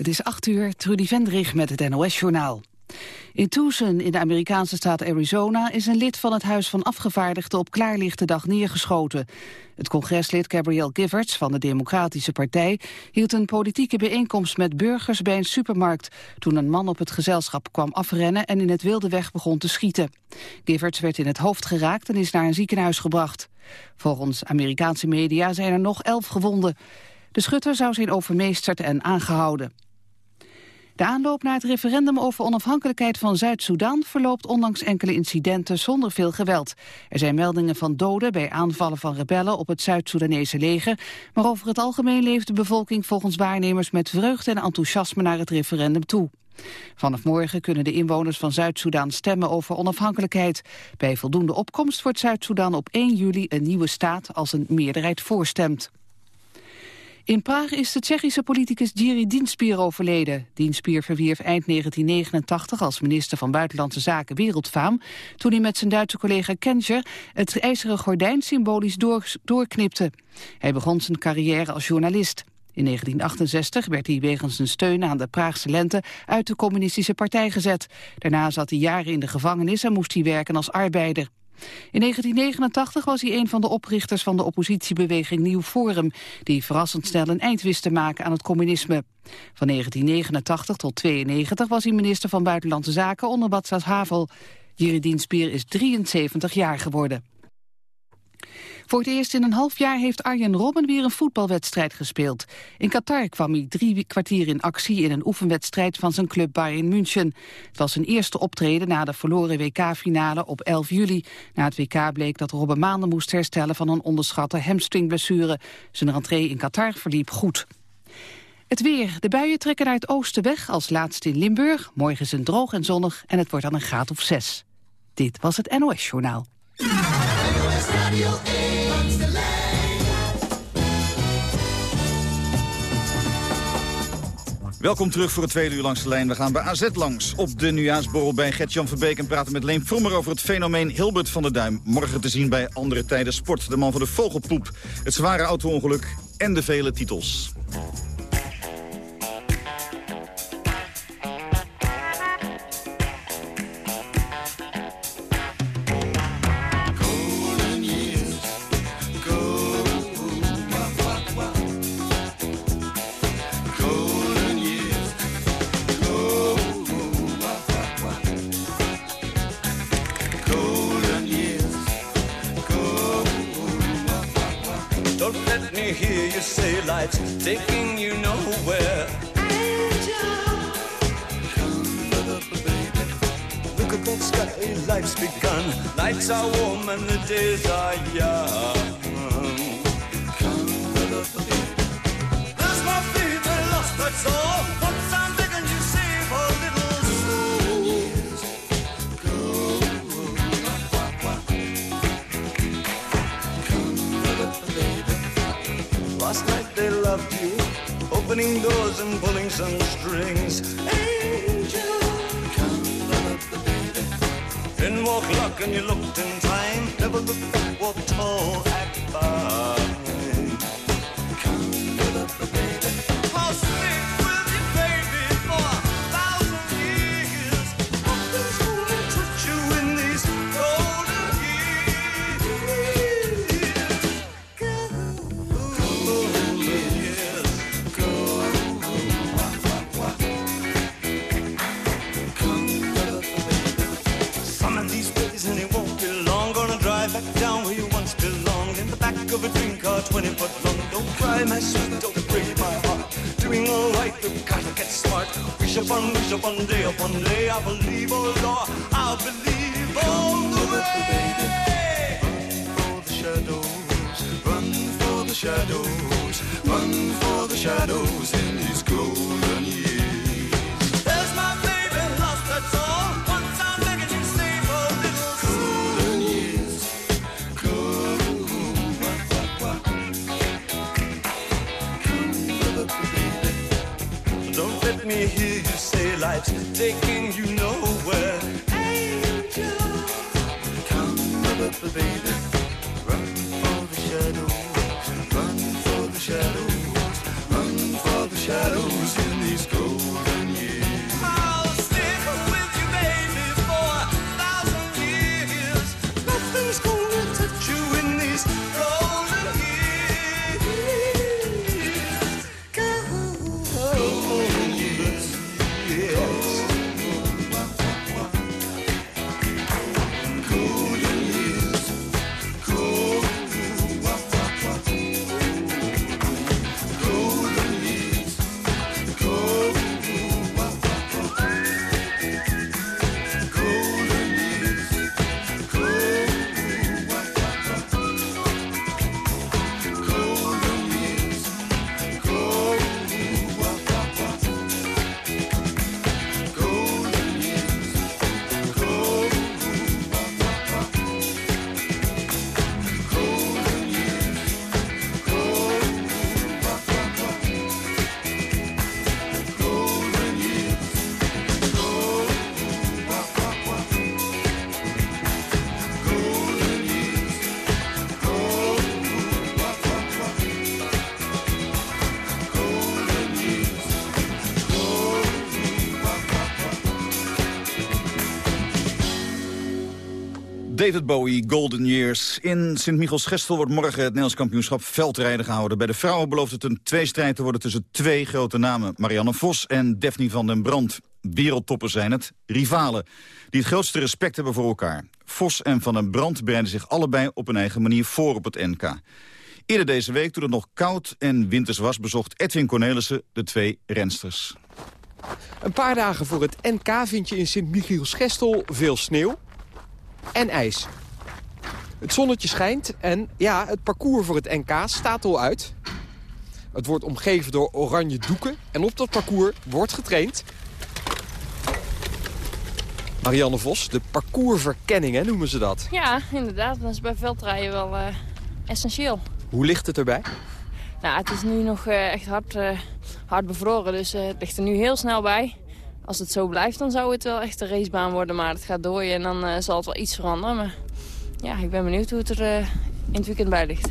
Het is 8 uur, Trudy Vendrig met het NOS-journaal. In Tucson, in de Amerikaanse staat Arizona, is een lid van het Huis van Afgevaardigden op klaarlichte dag neergeschoten. Het congreslid Gabrielle Giffords van de Democratische Partij hield een politieke bijeenkomst met burgers bij een supermarkt toen een man op het gezelschap kwam afrennen en in het wilde weg begon te schieten. Giffords werd in het hoofd geraakt en is naar een ziekenhuis gebracht. Volgens Amerikaanse media zijn er nog elf gewonden. De schutter zou zijn overmeesterd en aangehouden. De aanloop naar het referendum over onafhankelijkheid van Zuid-Soedan verloopt ondanks enkele incidenten zonder veel geweld. Er zijn meldingen van doden bij aanvallen van rebellen op het Zuid-Soedanese leger, maar over het algemeen leeft de bevolking volgens waarnemers met vreugde en enthousiasme naar het referendum toe. Vanaf morgen kunnen de inwoners van Zuid-Soedan stemmen over onafhankelijkheid. Bij voldoende opkomst wordt Zuid-Soedan op 1 juli een nieuwe staat als een meerderheid voorstemt. In Praag is de Tsjechische politicus Jiri Dienspier overleden. Dienspier verwierf eind 1989 als minister van Buitenlandse Zaken wereldfaam... toen hij met zijn Duitse collega Kenscher het ijzeren gordijn symbolisch door, doorknipte. Hij begon zijn carrière als journalist. In 1968 werd hij wegens zijn steun aan de Praagse lente uit de communistische partij gezet. Daarna zat hij jaren in de gevangenis en moest hij werken als arbeider. In 1989 was hij een van de oprichters van de oppositiebeweging Nieuw Forum, die verrassend snel een eind wist te maken aan het communisme. Van 1989 tot 92 was hij minister van Buitenlandse Zaken onder Václav Havel. Jiridien Spier is 73 jaar geworden. Voor het eerst in een half jaar heeft Arjen Robben weer een voetbalwedstrijd gespeeld. In Qatar kwam hij drie kwartier in actie in een oefenwedstrijd van zijn club Bayern München. Het was zijn eerste optreden na de verloren WK-finale op 11 juli. Na het WK bleek dat Robben maanden moest herstellen van een onderschatte hamstringblessure. Zijn rentree in Qatar verliep goed. Het weer. De buien trekken naar het oosten weg, als laatste in Limburg. Morgen is het droog en zonnig en het wordt dan een graad of zes. Dit was het NOS Journaal. Welkom terug voor het tweede uur langs de lijn. We gaan bij AZ langs op de nieuwjaarsborrel bij Gert-Jan Verbeek... en praten met Leen Vrommer over het fenomeen Hilbert van der Duim. Morgen te zien bij Andere Tijden Sport. De man van de vogelpoep, het zware auto-ongeluk en de vele titels. Taking you nowhere. Look at that sky, life's begun. Nights are warm and the days are young. Come, baby. There's my fever lost, that's all. They loved you, opening doors and pulling some strings. Angel, come love. Then walk luck and you looked in time. Never look back, walk tall, act fine. David Bowie, Golden Years. In Sint-Michels-Gestel wordt morgen het Nederlands kampioenschap veldrijden gehouden. Bij de vrouwen belooft het een tweestrijd te worden tussen twee grote namen. Marianne Vos en Daphne van den Brand. Wereldtoppers zijn het, rivalen. Die het grootste respect hebben voor elkaar. Vos en van den Brand bereiden zich allebei op een eigen manier voor op het NK. Eerder deze week, toen het nog koud en winters was... bezocht Edwin Cornelissen de twee rensters. Een paar dagen voor het NK vind je in Sint-Michiels-Gestel veel sneeuw en ijs. Het zonnetje schijnt en ja, het parcours voor het NK staat al uit. Het wordt omgeven door oranje doeken en op dat parcours wordt getraind. Marianne Vos, de parcoursverkenning hè, noemen ze dat. Ja, inderdaad. Dat is bij veldrijden wel uh, essentieel. Hoe ligt het erbij? Nou, het is nu nog uh, echt hard, uh, hard bevroren, dus het ligt er nu heel snel bij. Als het zo blijft, dan zou het wel echt een racebaan worden. Maar het gaat dooien en dan uh, zal het wel iets veranderen. Maar ja, ik ben benieuwd hoe het er uh, in het weekend bij ligt.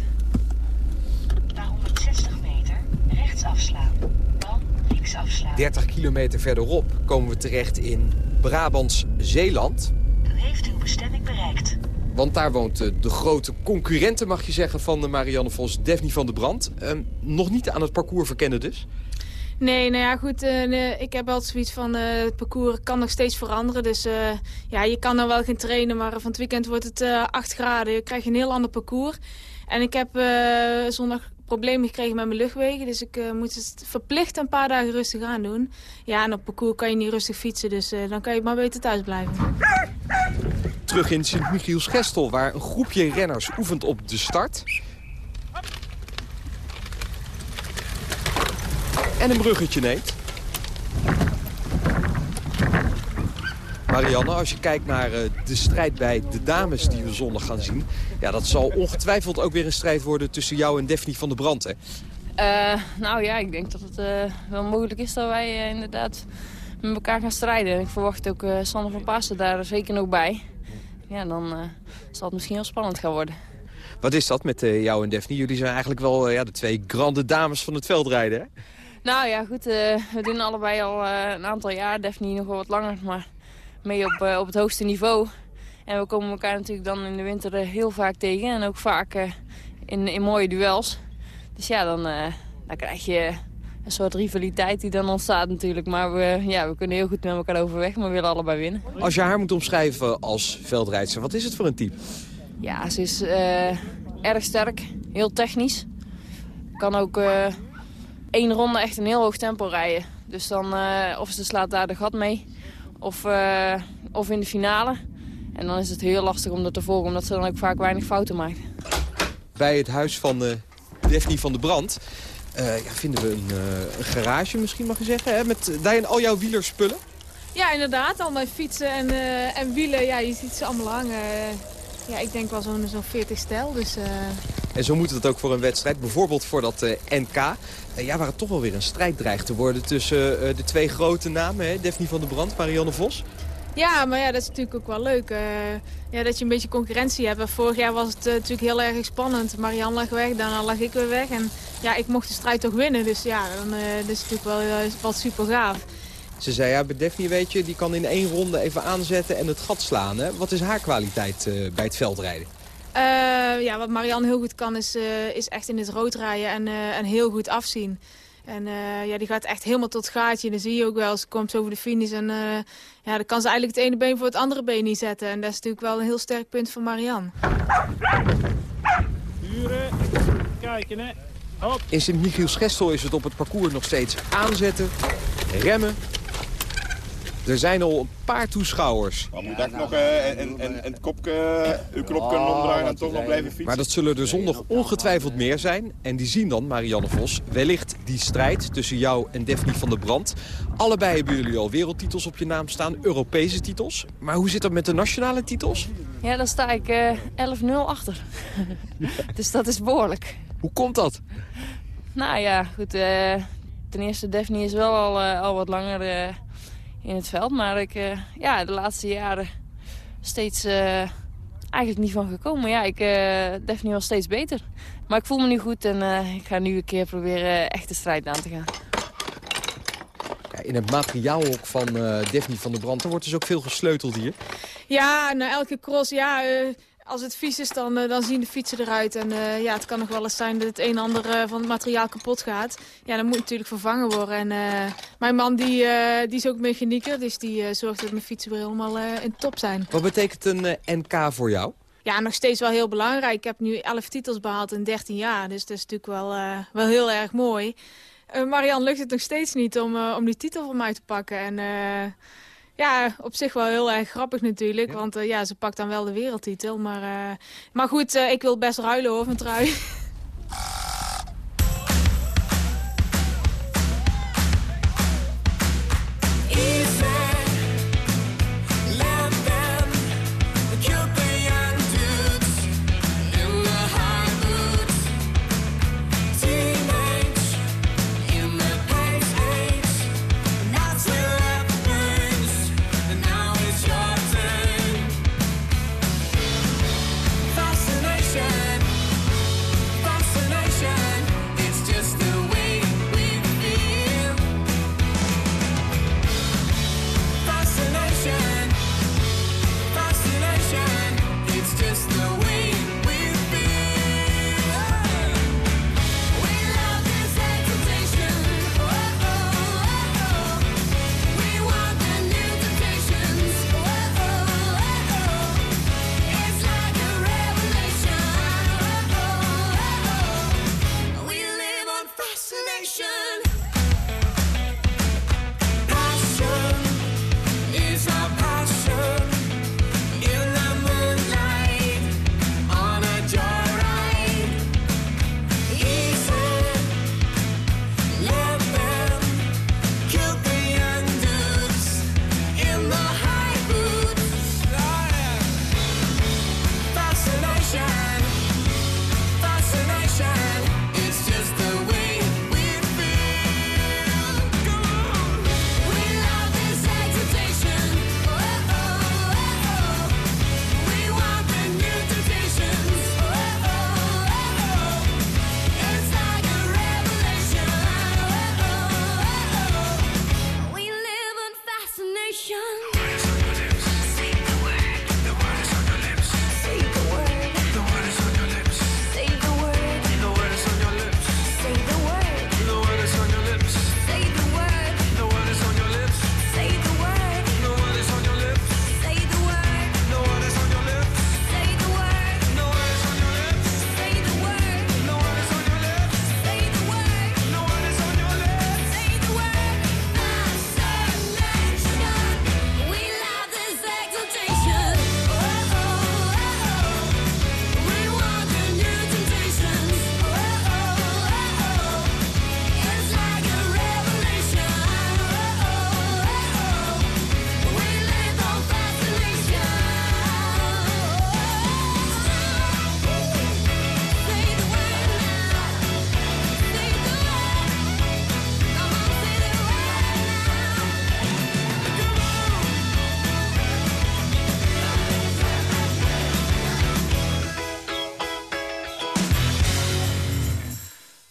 Na 160 meter rechts afslaan. Dan links afslaan. 30 kilometer verderop komen we terecht in Brabants Zeeland. Dan heeft u uw bestemming bereikt. Want daar woont uh, de grote concurrente, mag je zeggen, van de Marianne Vos, Daphne van der Brand. Ehm, nog niet aan het parcours verkennen dus? Nee, nou ja, goed. Nee, ik heb altijd zoiets van uh, het parcours kan nog steeds veranderen. Dus uh, ja, je kan dan wel gaan trainen, maar van het weekend wordt het 8 graden. Je krijgt een heel ander parcours. En ik heb zondag problemen gekregen met mijn luchtwegen. Dus ik moet het verplicht een paar dagen rustig aan doen. Ja, en op parcours kan je niet rustig fietsen, dus dan kan je maar beter thuis blijven. Terug in Sint-Michiels-Gestel, waar een groepje renners oefent op de start. En een bruggetje neemt. Marianne, als je kijkt naar uh, de strijd bij de dames die we zondag gaan zien... Ja, dat zal ongetwijfeld ook weer een strijd worden tussen jou en Daphne van der Brand, hè? Uh, nou ja, ik denk dat het uh, wel mogelijk is dat wij inderdaad met elkaar gaan strijden. Ik verwacht ook Sander van Pasen daar zeker nog bij. Ja, dan zal het misschien heel spannend gaan worden. Wat is dat met jou en Daphne? Jullie zijn eigenlijk wel ja, de twee grande dames van het veldrijden, hè? Nou ja, goed. Uh, we doen allebei al uh, een aantal jaar. Daphne nog wel wat langer, maar mee op, uh, op het hoogste niveau. En we komen elkaar natuurlijk dan in de winter heel vaak tegen. En ook vaak in, in mooie duels. Dus ja, dan, dan krijg je een soort rivaliteit die dan ontstaat natuurlijk. Maar we, ja, we kunnen heel goed met elkaar overweg, maar we willen allebei winnen. Als je haar moet omschrijven als veldrijdster, wat is het voor een type? Ja, ze is erg sterk, heel technisch. Kan ook één ronde echt een heel hoog tempo rijden. Dus dan, uh, of ze slaat daar de gat mee, of, uh, of in de finale. En dan is het heel lastig om dat te volgen, omdat ze dan ook vaak weinig fouten maakt. Bij het huis van uh, Daphne van der Brand ja, vinden we een, een, garage, misschien mag je zeggen, hè? met daarin al jouw wielerspullen. Ja, inderdaad. Al mijn fietsen en, en wielen, ja, je ziet ze allemaal hangen. Ja, ik denk wel zo'n zo'n 40 stel. Dus, uh... En zo moet het ook voor een wedstrijd. Bijvoorbeeld voor dat uh, NK. Uh, ja, waar het toch wel weer een strijd dreigt te worden tussen de twee grote namen. Hè? Daphne van der Brand, Marianne Vos. Ja, maar ja, dat is natuurlijk ook wel leuk. ja, dat je een beetje concurrentie hebt. Vorig jaar was het natuurlijk heel erg spannend. Marianne lag weg, daarna lag ik weer weg. En ja, ik mocht de strijd toch winnen. Dus ja, dan, dat is natuurlijk wel, wel super gaaf. Ze zei, ja, bij Daphne weet je, die kan in één ronde even aanzetten en het gat slaan. Hè? Wat is haar kwaliteit uh, bij het veldrijden? Uh, ja, wat Marianne heel goed kan is, uh, is echt in het rood rijden en, en heel goed afzien. En ja, die gaat echt helemaal tot het gaatje. Dan zie je ook wel, ze komt over de finish en ja, dan kan ze eigenlijk het ene been voor het andere been niet zetten. En dat is natuurlijk wel een heel sterk punt van Marianne. Huren, kijken hè. Hop. In Sint-Michiels-Gestel is het op het parcours nog steeds aanzetten, remmen, er zijn al een paar toeschouwers. Maar moet ik nog uh, en, en, en het kopje, uh, uw knop kunnen omdraaien en toch nog blijven fietsen? Maar dat zullen er zondag ongetwijfeld meer zijn. En die zien dan, Marianne Vos, wellicht die strijd tussen jou en Daphne van der Brand. Allebei hebben jullie al wereldtitels op je naam staan, Europese titels. Maar hoe zit dat met de nationale titels? Ja, dan sta ik uh, 11-0 achter. dus dat is behoorlijk. Hoe komt dat? Nou ja, goed. ten eerste, Daphne is wel al, al wat langer in het veld. Maar ik, uh, ja, de laatste jaren steeds uh, eigenlijk niet van gekomen. Ja, ik uh, Daphne was steeds beter. Maar ik voel me nu goed en ik ga nu een keer proberen echt de strijd aan te gaan. Ja, in het materiaalhok van uh, Daphne van der Brand, er wordt dus ook veel gesleuteld hier. Ja, na elke cross, ja, als het vies is, dan, eh, dan zien de fietsen eruit. En eh, ja, het kan nog wel eens zijn dat het een en ander eh, van het materiaal kapot gaat. Ja, dan moet het natuurlijk vervangen worden. En mijn man die, die is ook mechanieker, dus die zorgt dat mijn fietsen weer helemaal in top zijn. Wat betekent een NK voor jou? Ja, nog steeds wel heel belangrijk. Ik heb nu 11 titels behaald in 13 jaar, dus dat is natuurlijk wel, wel heel erg mooi. Marianne lukt het nog steeds niet om, om die titel van mij te pakken. En ja, op zich wel heel erg grappig natuurlijk, want eh, ja, ze pakt dan wel de wereldtitel. Maar, eh, maar goed, eh, ik wil best ruilen hoor, mijn trui.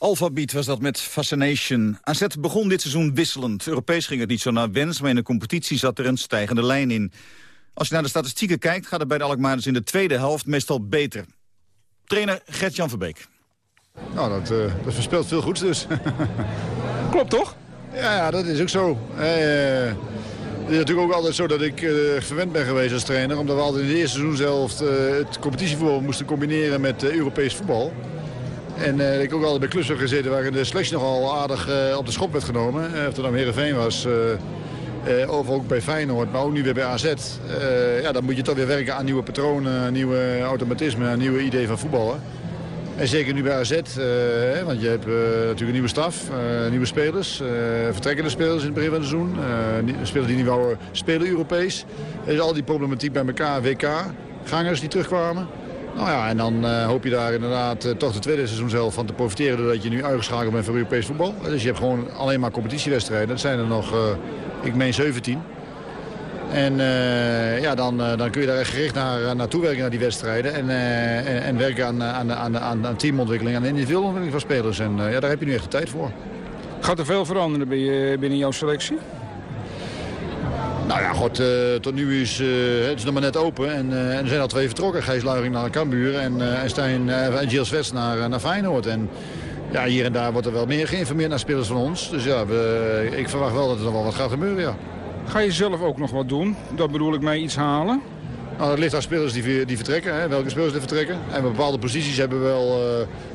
Alphabet was dat met Fascination. AZ begon dit seizoen wisselend. Europees ging het niet zo naar wens, maar in de competitie zat er een stijgende lijn in. Als je naar de statistieken kijkt, gaat het bij de Alkmaarders in de tweede helft meestal beter. Trainer Gert-Jan Verbeek. Nou, dat, eh, dat voorspelt veel goeds dus. Klopt toch? ja, ja, dat is ook zo. Eh, het is natuurlijk ook altijd zo dat ik eh, verwend ben geweest als trainer. Omdat we altijd in de eerste seizoen zelf eh, het competitievoetbal moesten combineren met Europees voetbal. En eh, ik ook altijd bij clubs heb gezeten waarin de selectie nogal aardig eh, op de schop werd genomen. Eh, of het dan Heerenveen was, eh, of ook bij Feyenoord, maar ook nu weer bij AZ. Ja, dan moet je toch weer werken aan nieuwe patronen, nieuwe automatismen, nieuwe idee van voetballen. En zeker nu bij AZ, want je hebt natuurlijk een nieuwe staf, nieuwe spelers, vertrekkende spelers in het begin van het seizoen. spelers die niet wouden spelen Europees. Er is al die problematiek bij elkaar, WK, gangers die terugkwamen. Nou ja, en dan eh, hoop je daar inderdaad eh, toch de tweede seizoen zelf van te profiteren... doordat je nu uitgeschakeld bent voor Europees voetbal. Dus je hebt gewoon alleen maar competitiewedstrijden. Dat zijn er nog, eh, ik meen 17. En eh, ja, dan, eh, dan kun je daar echt gericht naar, eh, naartoe werken, naar die wedstrijden. En, eh, en, en werken aan, eh, aan, aan, aan, aan teamontwikkeling, aan de individuele ontwikkeling van spelers. En eh, ja, daar heb je nu echt de tijd voor. Gaat er veel veranderen binnen jouw selectie? Nou ja, god, eh, tot nu is eh, het is nog maar net open. En, eh, en er zijn al twee vertrokken. Gijs naar Cambuur en, eh, en Stijn West naar, naar Feyenoord. En ja, hier en daar wordt er wel meer geïnformeerd naar spelers van ons. Dus ja, we, ik verwacht wel dat er nog wel wat gaat gebeuren, ja. Ga je zelf ook nog wat doen? Dat bedoel ik mee iets halen? Nou, het ligt aan spelers die, die vertrekken, hè, welke spelers die vertrekken. En bepaalde posities hebben we wel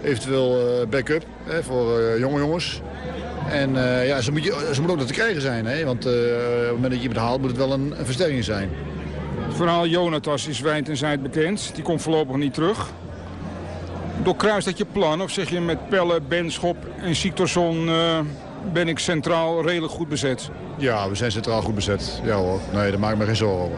eventueel backup hè, voor jonge jongens. En ja, ze, moet je, ze moet ook nog te krijgen zijn. Hè, want op het moment dat je iemand haalt moet het wel een, een versterking zijn. Het verhaal Jonatas is wijd en zijd bekend. Die komt voorlopig niet terug. Doorkruist dat je plan of zeg je met Pelle, Benschop en Siktorsson ben ik centraal redelijk goed bezet? Ja, we zijn centraal goed bezet. Ja hoor, nee, daar maak ik me geen zorgen over.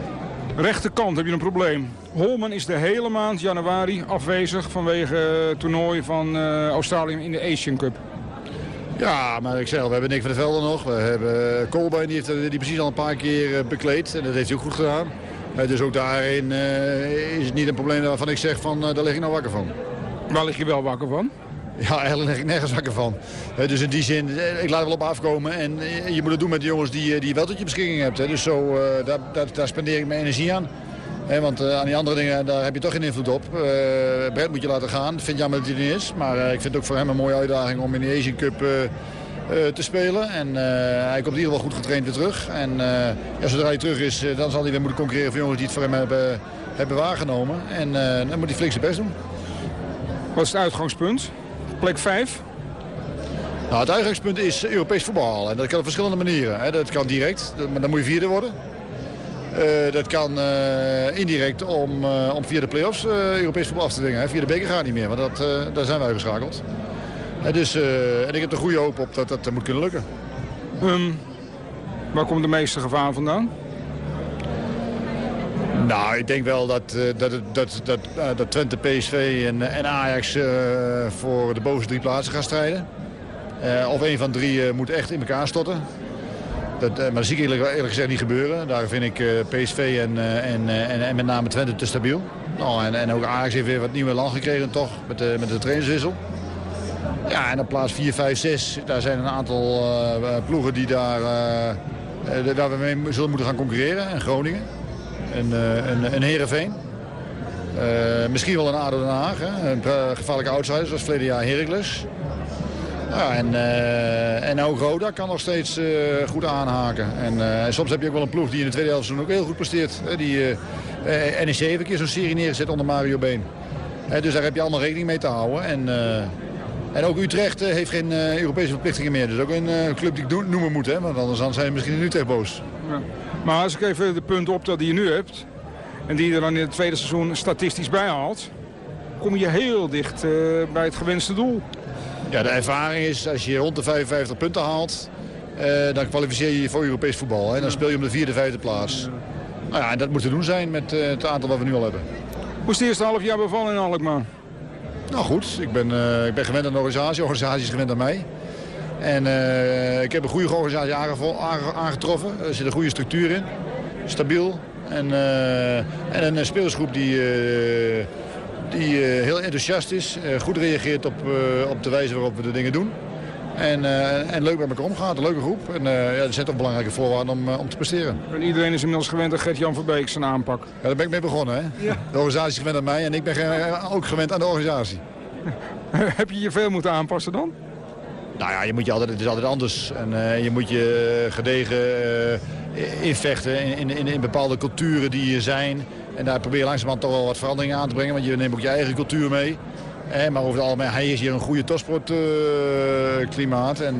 Rechterkant heb je een probleem. Holman is de hele maand januari afwezig vanwege het toernooi van uh, Australië in de Asian Cup. Ja, maar ik zeg al, we hebben Nick van der Velde nog. We hebben Colbein, die heeft die precies al een paar keer bekleed. En dat heeft hij ook goed gedaan. Uh, dus ook daarin is het niet een probleem waarvan ik zeg van, daar lig ik nou wakker van. Waar lig je wel wakker van? Ja, eigenlijk lig ik nergens wakker van. Dus in die zin, ik laat er wel op afkomen. En je moet het doen met de jongens die, die je wel tot je beschikking hebt. Hè. Dus zo, daar, daar, daar, spendeer ik mijn energie aan. Want uh, aan die andere dingen, daar heb je toch geen invloed op. Brett moet je laten gaan. Ik vind het jammer dat hij er niet is. Maar ik vind het ook voor hem een mooie uitdaging om in de Asian Cup te spelen. En hij komt in ieder geval goed getraind weer terug. En ja, zodra hij terug is, dan zal hij weer moeten concurreren voor jongens die het voor hem hebben, hebben waargenomen. En dan moet hij flink zijn best doen. Wat is het uitgangspunt? Plek 5? Nou, het uitgangspunt is Europees voetbal. En dat kan op verschillende manieren. Hè. Dat kan direct, maar dan moet je vierde worden. Uh, dat kan uh, indirect om, uh, om via de play-offs Europees voetbal af te dwingen. Hè. Via de beker gaat niet meer, want dat, daar zijn wij geschakeld. dus, en ik heb er goede hoop op dat dat moet kunnen lukken. Um, waar komt de meeste gevaar vandaan? Nou, ik denk wel dat, dat, dat, dat, dat Twente, PSV en, en Ajax uh, voor de bovenste drie plaatsen gaan strijden. of een van drie moet echt in elkaar storten. Dat, maar dat zie ik eerlijk, gezegd niet gebeuren. Daar vind ik PSV en, en, en, en, met name Twente te stabiel. Nou, en, en ook Ajax heeft weer wat nieuwe land gekregen toch, met de, met de trainerswissel. Ja, en op plaats 4, 5, 6, daar zijn een aantal ploegen die daar, waar we mee zullen moeten gaan concurreren. En Groningen een, een, een Heerenveen. Uh, misschien wel een ADO Den Haag. Hè? Een gevaarlijke outsider zoals verleden jaar Heracles. En, uh, en ook Roda kan nog steeds uh, goed aanhaken. En, en, soms heb je ook wel een ploeg die in de tweede helft ook heel goed presteert. Die NEC heeft een keer zo'n serie neergezet onder Mario Been. dus daar heb je allemaal rekening mee te houden. En, en ook Utrecht heeft geen Europese verplichtingen meer. Dus ook een club die ik noemen moet. Hè? Want anders zijn we misschien in Utrecht boos. Ja. Maar als ik even de punten optel die je nu hebt... en die je er dan in het tweede seizoen statistisch bij haalt... kom je heel dicht bij het gewenste doel. Ja, de ervaring is als je rond de 55 punten haalt... Uh, dan kwalificeer je je voor Europees voetbal. Hè? Dan speel je om de vierde, vijfde plaats. Nou ja, dat moet te doen zijn met uh, het aantal wat we nu al hebben. Hoe is het eerste half jaar bevallen in Alkmaar? Nou goed, ik ben, ik ben gewend aan de organisatie. De organisatie is gewend aan mij. En uh, ik heb een goede organisatie aangetroffen. Er zit een goede structuur in. Stabiel. En, uh, en een spelersgroep die, uh, die heel enthousiast is. goed reageert op, op de wijze waarop we de dingen doen. En, en leuk met elkaar omgaat. Een leuke groep. En ja, dat zijn toch belangrijke voorwaarden om, om te presteren. En iedereen is inmiddels gewend aan Gert-Jan Verbeek zijn aanpak. Ja, daar ben ik mee begonnen. Hè? Ja. De organisatie is gewend aan mij en ik ben ook gewend aan de organisatie. Heb je je veel moeten aanpassen dan? Nou ja, je moet je altijd, het is altijd anders. En uh, je moet je gedegen uh, invechten in, in, in, bepaalde culturen die er zijn. En daar probeer je langzamerhand toch wel wat veranderingen aan te brengen. Want je neemt ook je eigen cultuur mee. Eh, maar over het algemeen, hij is hier een goede topsportklimaat. en,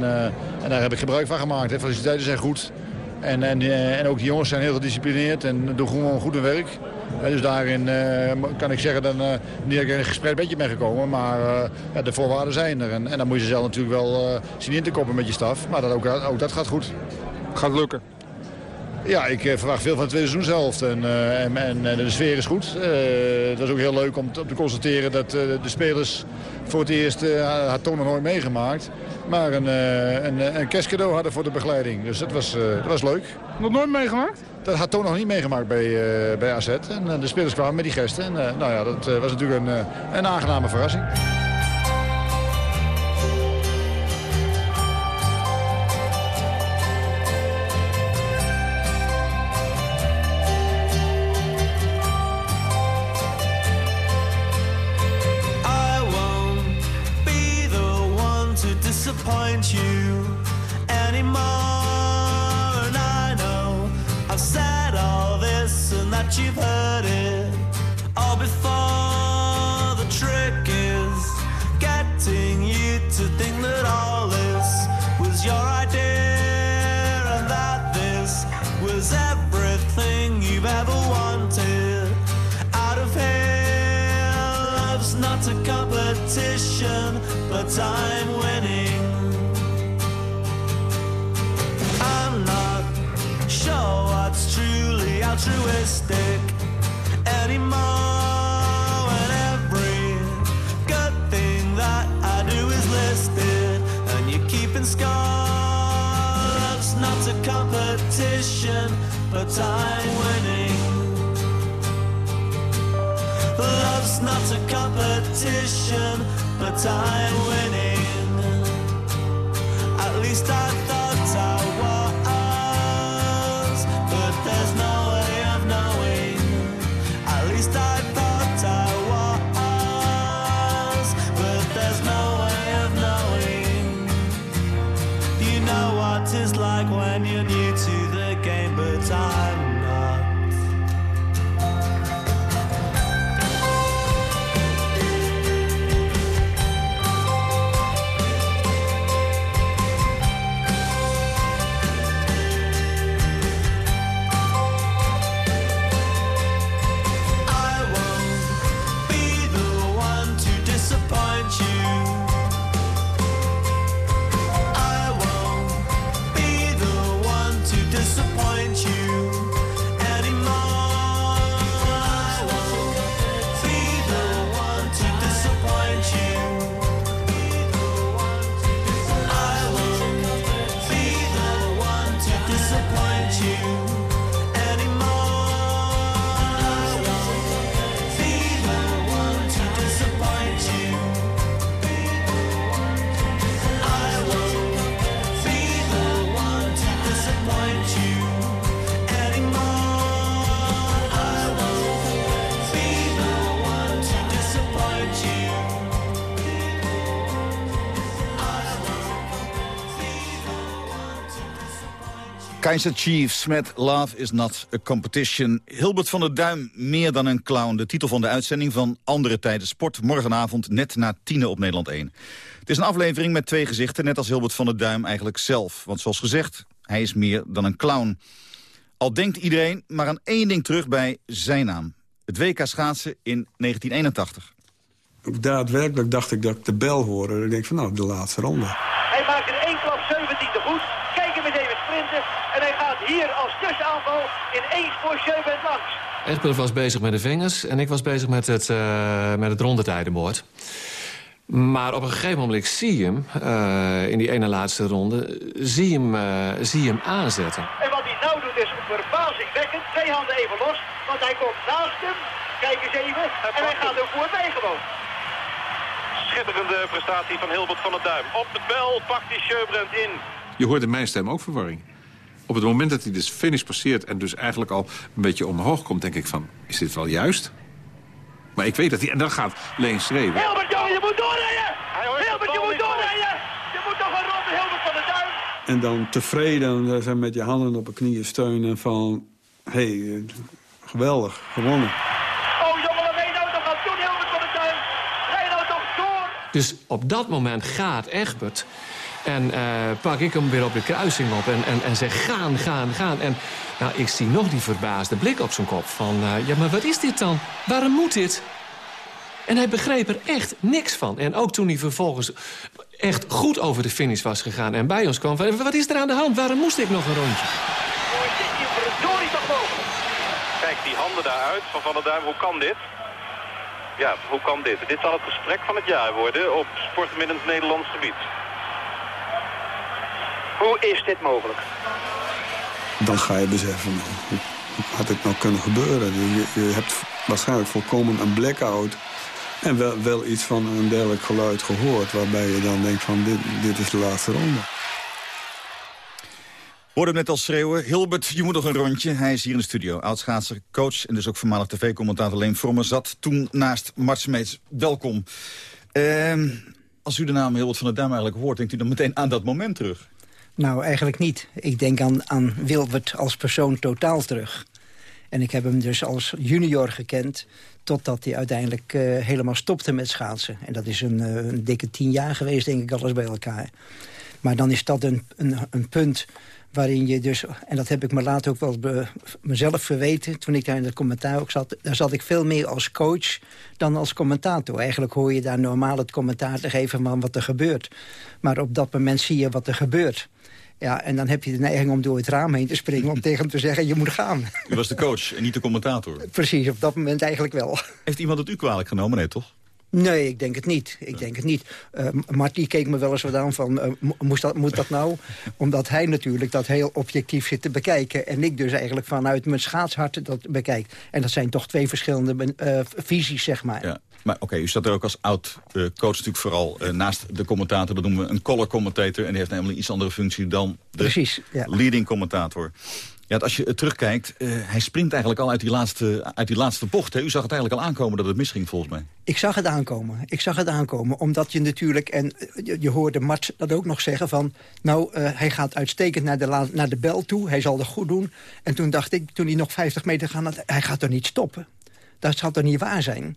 en daar heb ik gebruik van gemaakt. De faciliteiten zijn goed. En, en, en ook die jongens zijn heel gedisciplineerd en doen gewoon goed hun werk. dus daarin kan ik zeggen, dat ik in een gesprek beetje ben gekomen, maar ja, de voorwaarden zijn er. En, en, dan moet je zelf natuurlijk wel zien in te koppen met je staf. Maar dat ook dat gaat goed. Gaat lukken? Ja, ik verwacht veel van het tweede seizoenshelft. En, en, en, de sfeer is goed. dat is ook heel leuk om te, om te constateren dat de spelers voor het eerst uh, had nog nooit meegemaakt. Maar een, uh, een, een kerstcadeau hadden voor de begeleiding. Dus dat was, uh, dat was leuk. Nog nooit meegemaakt? Dat had Toon nog niet meegemaakt bij, bij AZ. En de spelers kwamen met die gesten. En nou ja, dat was natuurlijk een, een aangename verrassing. A competition, but I'm winning. Kaiser Chiefs met Love is not a competition. Hilbert van der Duim, meer dan een clown. De titel van de uitzending van Andere Tijden Sport. Morgenavond net na tienen op Nederland 1. Het is een aflevering met twee gezichten, net als Hilbert van der Duim eigenlijk zelf. Want zoals gezegd, hij is meer dan een clown. Al denkt iedereen maar aan één ding terug bij zijn naam. Het WK schaatsen in 1981. Daadwerkelijk dacht ik dat ik de bel hoorde. Ik denk van nou, de laatste ronde. Hij maakt in één klap 17e goed. Kijk hem eens even sprinten. En hij gaat hier als tussenaanval spoortje bent langs. Egbert was bezig met de vingers en ik was bezig met het, uh, met het rondetijdenboord. Maar op een gegeven moment zie je hem, uh, in die ene laatste ronde, zie je hem, uh, zie je hem aanzetten. En wat hij nou doet is verbazingwekkend. Twee handen even los, want hij komt naast hem. Kijk eens even. En hij gaat er voorbij gewoon. Schitterende prestatie van Hilbert van der Duim. Op de bel pakt hij Sjöbrand in. Je hoort in mijn stem ook verwarring. Op het moment dat hij dus finish passeert en dus eigenlijk al een beetje omhoog komt... denk ik van, is dit wel juist? Maar ik weet dat hij... En dan gaat Leen schreeuwen. Hilbert, jongen, je moet doorrijden! Hilbert, je moet doorrijden! Je moet nog een ronde, Hilbert van der Duim! En dan tevreden zijn met je handen op je knieën steunen van... hé, hey, geweldig, gewonnen. Oh nou toch nou toch! Dus op dat moment gaat Egbert... En uh, pak ik hem weer op de kruising op en, en, en zeg gaan, gaan, gaan. En nou, ik zie nog die verbaasde blik op zijn kop van... Uh, ja, maar wat is dit dan? Waarom moet dit? En hij begreep er echt niks van. En ook toen hij vervolgens echt goed over de finish was gegaan... en bij ons kwam van, wat is er aan de hand? Waarom moest ik nog een rondje? Kijk, die handen daaruit van Van der Duim, hoe kan dit? Ja, hoe kan dit? Dit zal het gesprek van het jaar worden op sportmiddend Nederlands gebied. Hoe is dit mogelijk? Dan ga je beseffen, hoe had dit nou kunnen gebeuren? Je, je hebt waarschijnlijk volkomen een blackout... en wel, wel iets van een dergelijk geluid gehoord... waarbij je dan denkt van dit, dit is de laatste ronde. Hoorde hem net al schreeuwen. Hilbert, je moet nog een rondje. Hij is hier in de studio. Oudschaatser, coach en dus ook voormalig tv-commentator Leen Vrommer... zat toen naast Mart Smeets. Welkom. Uh, als u de naam Hilbert van der Duim eigenlijk hoort... denkt u dan meteen aan dat moment terug? Nou, eigenlijk niet. Ik denk aan, aan Wilbert als persoon totaal terug. En ik heb hem dus als junior gekend... totdat hij uiteindelijk eh, helemaal stopte met schaatsen. En dat is een, eh, een dikke tien jaar geweest, denk ik, alles bij elkaar. Maar dan is dat een, een, een punt waarin je dus... en dat heb ik me later ook wel mezelf verweten... toen ik daar in het commentaar ook zat... daar zat ik veel meer als coach dan als commentator. Eigenlijk hoor je daar normaal het commentaar te geven van wat er gebeurt. Maar op dat moment zie je wat er gebeurt. Ja, en dan heb je de neiging om door het raam heen te springen... om tegen hem te zeggen, je moet gaan. U was de coach en niet de commentator. Precies, op dat moment eigenlijk wel. Heeft iemand het u kwalijk genomen? Nee, toch? Nee, ik denk het niet. Ik denk het niet. Uh, Marty keek me wel eens wat aan van, uh, moest dat, moet dat nou? Omdat hij natuurlijk dat heel objectief zit te bekijken. En ik dus eigenlijk vanuit mijn schaatshart dat bekijk. En dat zijn toch twee verschillende uh, visies, zeg maar. Ja. Maar oké, okay, u staat er ook als oud-coach natuurlijk vooral naast de commentator. Dat noemen we een color commentator. En die heeft namelijk een iets andere functie dan de Precies, ja. leading commentator. Ja, als je terugkijkt, uh, hij springt eigenlijk al uit die laatste, uit die laatste bocht. Hè? U zag het eigenlijk al aankomen dat het misging, volgens mij. Ik zag het aankomen. Ik zag het aankomen. Omdat je natuurlijk, en je, je hoorde Mats dat ook nog zeggen van... nou, uh, hij gaat uitstekend naar de, naar de bel toe. Hij zal het goed doen. En toen dacht ik, toen hij nog 50 meter gaan had... hij gaat er niet stoppen. Dat zal toch niet waar zijn?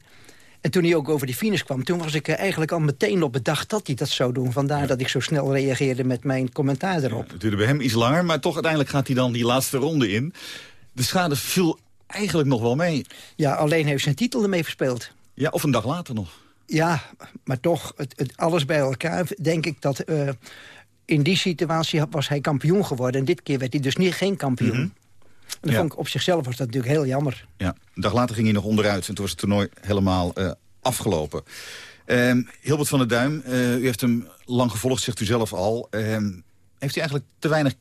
En toen hij ook over die finish kwam, toen was ik er eigenlijk al meteen op bedacht dat hij dat zou doen. Vandaar ja. dat ik zo snel reageerde met mijn commentaar erop. Ja, het duurde bij hem iets langer, maar toch uiteindelijk gaat hij dan die laatste ronde in. De schade viel eigenlijk nog wel mee. Ja, alleen heeft zijn titel ermee verspeeld. Ja, of een dag later nog. Ja, maar toch, het, het alles bij elkaar denk ik dat... Uh, in die situatie was hij kampioen geworden. En dit keer werd hij dus niet, geen kampioen. Mm -hmm. En Ja. vond ik op zichzelf was dat natuurlijk heel jammer. Ja, een dag later ging hij nog onderuit en toen was het toernooi helemaal eh, afgelopen. Ehm, Hilbert van der Duim, eh, u heeft hem lang gevolgd, zegt u zelf al. Ehm, heeft u eigenlijk te weinig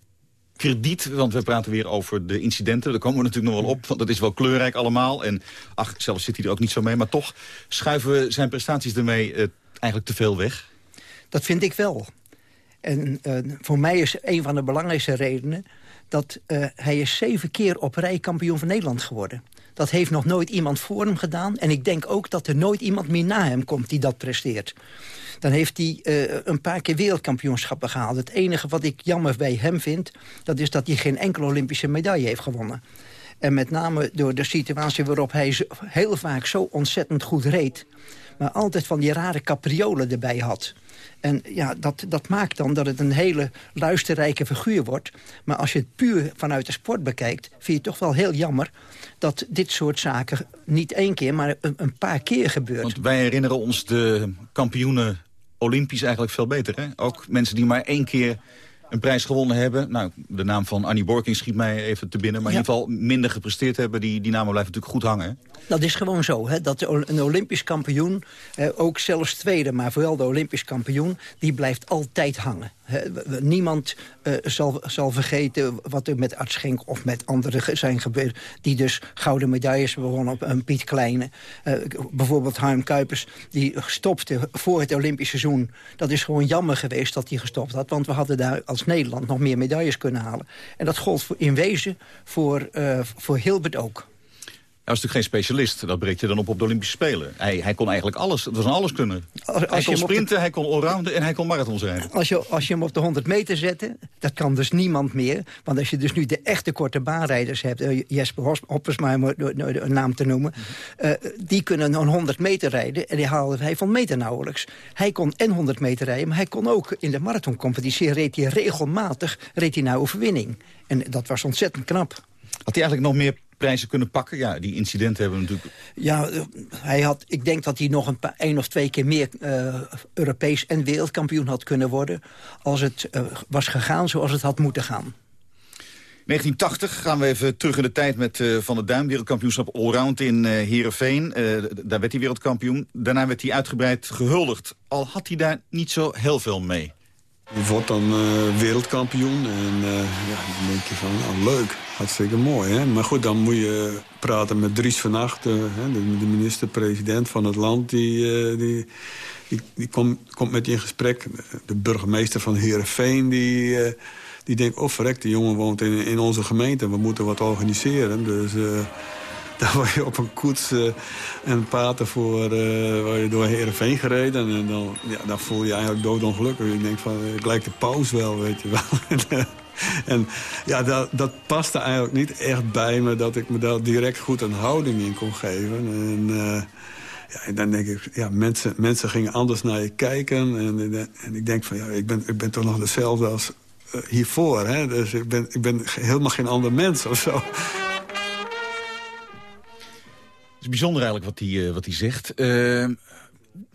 krediet, want we praten weer over de incidenten. Daar komen we natuurlijk nog wel op, want dat is wel kleurrijk allemaal. En ach, zelf zit hij er ook niet zo mee. Maar toch schuiven we zijn prestaties ermee eh, eigenlijk te veel weg. Dat vind ik wel. En uh, voor mij is een van de belangrijkste redenen... dat uh, hij is zeven keer op rij kampioen van Nederland geworden. Dat heeft nog nooit iemand voor hem gedaan. En ik denk ook dat er nooit iemand meer na hem komt die dat presteert. Dan heeft hij uh, een paar keer wereldkampioenschappen gehaald. Het enige wat ik jammer bij hem vind... dat is dat hij geen enkele Olympische medaille heeft gewonnen. En met name door de situatie waarop hij heel vaak zo ontzettend goed reed... maar altijd van die rare capriolen erbij had... En ja, dat, dat maakt dan dat het een hele luisterrijke figuur wordt. Maar als je het puur vanuit de sport bekijkt... vind je het toch wel heel jammer dat dit soort zaken niet één keer... maar een, een paar keer gebeurt. Want wij herinneren ons de kampioenen Olympisch eigenlijk veel beter. Hè? Ook mensen die maar één keer een prijs gewonnen hebben. Nou, de naam van Annie Borking schiet mij even te binnen. Maar ja. in ieder geval minder gepresteerd hebben. Die, die namen blijven natuurlijk goed hangen. Hè? Dat is gewoon zo. Hè? Dat een Olympisch kampioen, eh, ook zelfs tweede... maar vooral de Olympisch kampioen, die blijft altijd hangen. Niemand uh, zal, zal vergeten wat er met Art of met anderen zijn gebeurd... die dus gouden medailles begonnen op een Piet Kleine. Uh, bijvoorbeeld Harm Kuipers, die stopte voor het Olympisch seizoen. Dat is gewoon jammer geweest dat hij gestopt had... want we hadden daar als Nederland nog meer medailles kunnen halen. En dat gold in wezen voor, voor Hilbert ook. Hij was natuurlijk geen specialist. Dat breekt je dan op op de Olympische Spelen. Hij, hij kon eigenlijk alles. Het was een alleskunner. Als, als hij kon sprinten, de... hij kon allrounden en hij kon marathons rijden. Als je, als je hem op de 100 meter zette, dat kan dus niemand meer. Want als je dus nu de echte korte baanrijders hebt... Uh, Jesper Hoppersma, om een naam te noemen... Uh, die kunnen een 100 meter rijden en die haalde hij van meter nauwelijks. Hij kon en 100 meter rijden, maar hij kon ook in de marathoncompetitie... reed hij regelmatig reed hij naar overwinning. En dat was ontzettend knap. Had hij eigenlijk nog meer prijzen kunnen pakken? Ja, die incidenten hebben we natuurlijk... Ja, hij had, ik denk dat hij nog een paar, één of twee keer meer uh, Europees en wereldkampioen had kunnen worden... als het uh, was gegaan zoals het had moeten gaan. 1980 gaan we even terug in de tijd met uh, Van der Duim. Wereldkampioenschap allround in uh, Heerenveen. Uh, daar werd hij wereldkampioen. Daarna werd hij uitgebreid gehuldigd. Al had hij daar niet zo heel veel mee. Je wordt dan uh, wereldkampioen en uh, ja, dan denk je van, nou, leuk, hartstikke mooi. Hè? Maar goed, dan moet je praten met Dries van Acht, uh, de, de minister-president van het land. Die, die, die, die komt kom met je in gesprek. De burgemeester van Heerenveen, die, die denkt... oh verrek, die jongen woont in, in onze gemeente, we moeten wat organiseren. Dus... Daar word je op een koets uh, en paten voor uh, word je door Heerenveen gereden. En dan, ja, dan voel je eigenlijk doodongelukkig. Je denkt van, ik lijkt de paus wel, weet je wel. en ja, dat, dat paste eigenlijk niet echt bij me... dat ik me daar direct goed een houding in kon geven. En, eh, ja, en dan denk ik, ja, mensen, mensen gingen anders naar je kijken. En, en ik denk van, ja, ik ben, ik ben toch nog dezelfde als uh, hiervoor. Hè? Dus ik ben, ik ben helemaal geen ander mens of zo. Het is bijzonder eigenlijk wat hij, uh, wat hij zegt. Uh,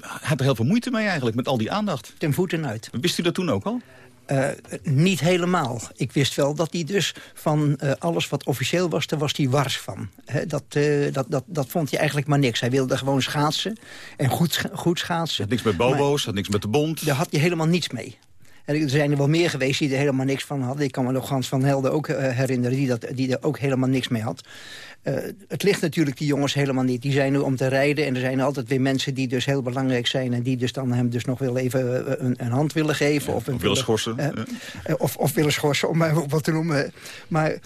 hij had er heel veel moeite mee eigenlijk, met al die aandacht. Ten voeten uit. Wist u dat toen ook al? Uh, niet helemaal. Ik wist wel dat hij dus van uh, alles wat officieel was, daar was hij wars van. He, dat, uh, dat, dat, dat vond hij eigenlijk maar niks. Hij wilde gewoon schaatsen en goed, goed schaatsen. Had niks met bobo's, maar, had niks met de bond. Daar had hij helemaal niets mee. En er zijn er wel meer geweest die er helemaal niks van hadden. Ik kan me nog Hans van Helden ook uh, herinneren, die, dat, die er ook helemaal niks mee had. Uh, het ligt natuurlijk die jongens helemaal niet. Die zijn nu om te rijden en er zijn altijd weer mensen die dus heel belangrijk zijn... en die dus dan hem dus nog wel even een, een hand willen geven. Ja, of, of willen schorsen. Uh, of, of willen schorsen, om mij wat te noemen. Maar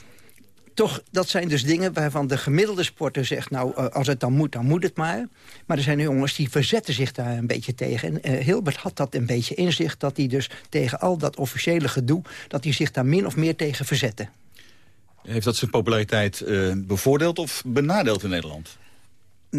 toch, dat zijn dus dingen waarvan de gemiddelde sporter zegt... nou, als het dan moet, dan moet het maar. Maar er zijn jongens die verzetten zich daar een beetje tegen. En uh, Hilbert had dat een beetje in zich... dat hij dus tegen al dat officiële gedoe... dat hij zich daar min of meer tegen verzette. Heeft dat zijn populariteit uh, bevoordeeld of benadeeld in Nederland?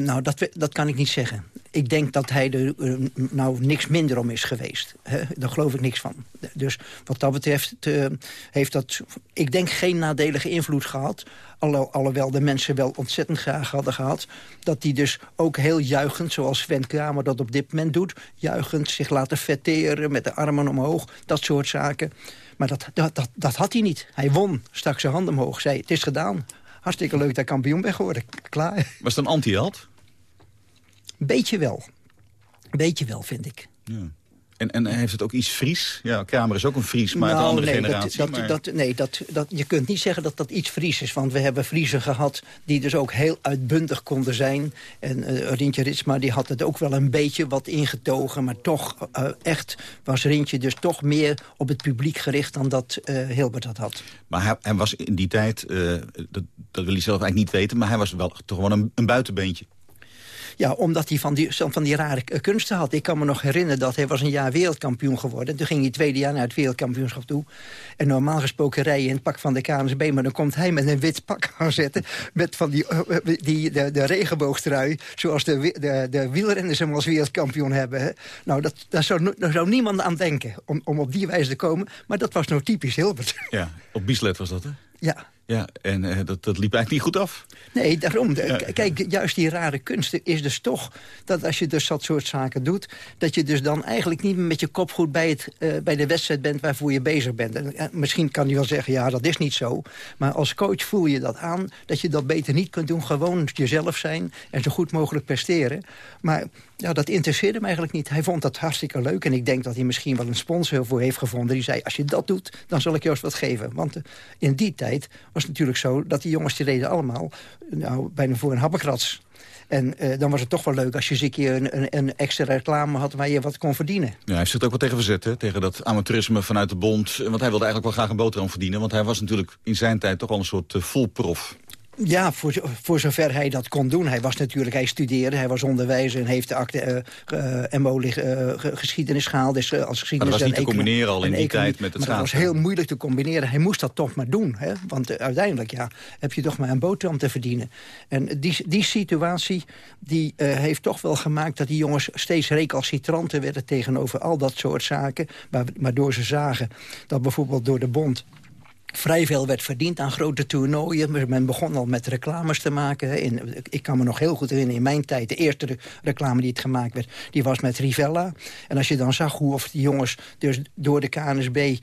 Nou, dat, dat kan ik niet zeggen. Ik denk dat hij er uh, nou niks minder om is geweest. Daar geloof ik niks van. Dus wat dat betreft uh, heeft dat, ik denk, geen nadelige invloed gehad. Alhoewel de mensen wel ontzettend graag hadden gehad. Dat hij dus ook heel juichend, zoals Sven Kramer dat op dit moment doet... juichend zich laten vetteren met de armen omhoog, dat soort zaken. Maar dat, dat, dat, dat had hij niet. Hij won, stak zijn hand omhoog, zei het is gedaan. Hartstikke leuk dat ik kampioen ben geworden. Klaar. Was het een anti-held? Beetje wel. Beetje wel, vind ik. Ja. En, en heeft het ook iets Fries? Ja, Kramer is ook een Fries, maar nou, een andere nee, generatie. Dat, maar... dat, nee, dat, dat, je kunt niet zeggen dat dat iets Fries is. Want we hebben Friesen gehad die dus ook heel uitbundig konden zijn. En uh, Rintje Ritsma die had het ook wel een beetje wat ingetogen. Maar toch, uh, echt was Rintje dus toch meer op het publiek gericht... dan dat uh, Hilbert dat had. Maar hij, hij was in die tijd, dat, dat wil hij zelf eigenlijk niet weten... maar hij was wel toch gewoon een, een buitenbeentje. Ja, omdat hij van die, van die rare kunsten had. Ik kan me nog herinneren dat hij was een jaar wereldkampioen geworden. Toen ging hij tweede jaar naar het wereldkampioenschap toe. En normaal gesproken rij je in het pak van de KNSB... maar dan komt hij met een wit pak aanzetten... met van die, die, de, de regenboogstrui... zoals de, de, de wielrenners hem als wereldkampioen hebben. Hè. Nou, dat, daar, zou, daar zou niemand aan denken om, om op die wijze te komen. Maar dat was nou typisch Hilbert. Ja, op Bieslet was dat, hè? Ja. Ja, en uh, dat, dat liep eigenlijk niet goed af. Nee, daarom. Ja. Kijk, juist die rare kunsten is dus toch... dat als je dus dat soort zaken doet... dat je dus dan eigenlijk niet meer met je kop goed bij, het, uh, bij de wedstrijd bent... waarvoor je bezig bent. En, uh, misschien kan hij wel zeggen, ja, dat is niet zo. Maar als coach voel je dat aan... dat je dat beter niet kunt doen. Gewoon jezelf zijn en zo goed mogelijk presteren. Maar ja, dat interesseerde hem eigenlijk niet. Hij vond dat hartstikke leuk. En ik denk dat hij misschien wel een sponsor voor heeft gevonden. Die zei, als je dat doet, dan zal ik jou eens wat geven. Want in die tijd was het natuurlijk zo dat die jongens die reden allemaal... nou, bijna voor een happenkrats. En uh, dan was het toch wel leuk als je een een, een, extra reclame had... waar je wat kon verdienen. Ja, hij zich ook wel tegen verzet, tegen dat amateurisme vanuit de bond. Want hij wilde eigenlijk wel graag een boterham verdienen. Want hij was natuurlijk in zijn tijd toch al een soort uh, volprof. Ja, voor, voor zover hij dat kon doen. Hij was natuurlijk, hij studeerde, hij was onderwijzer... en heeft de acte uh, MO uh, geschiedenis gehaald. Dus, als geschiedenis maar dat was niet te combineren al in die tijd met het Maar dat was heel moeilijk te combineren. Hij moest dat toch maar doen. Hè? Want uiteindelijk ja, heb je toch maar een boterham te verdienen. En die, die situatie die, heeft toch wel gemaakt... dat die jongens steeds recalcitranter werden tegenover al dat soort zaken. Waardoor ze zagen dat bijvoorbeeld door de bond vrij veel werd verdiend aan grote toernooien. Men begon al met reclames te maken. In, ik kan me nog heel goed herinneren, in mijn tijd... de eerste reclame die het gemaakt werd, die was met Rivella. En als je dan zag hoe of die jongens dus door de KNSB...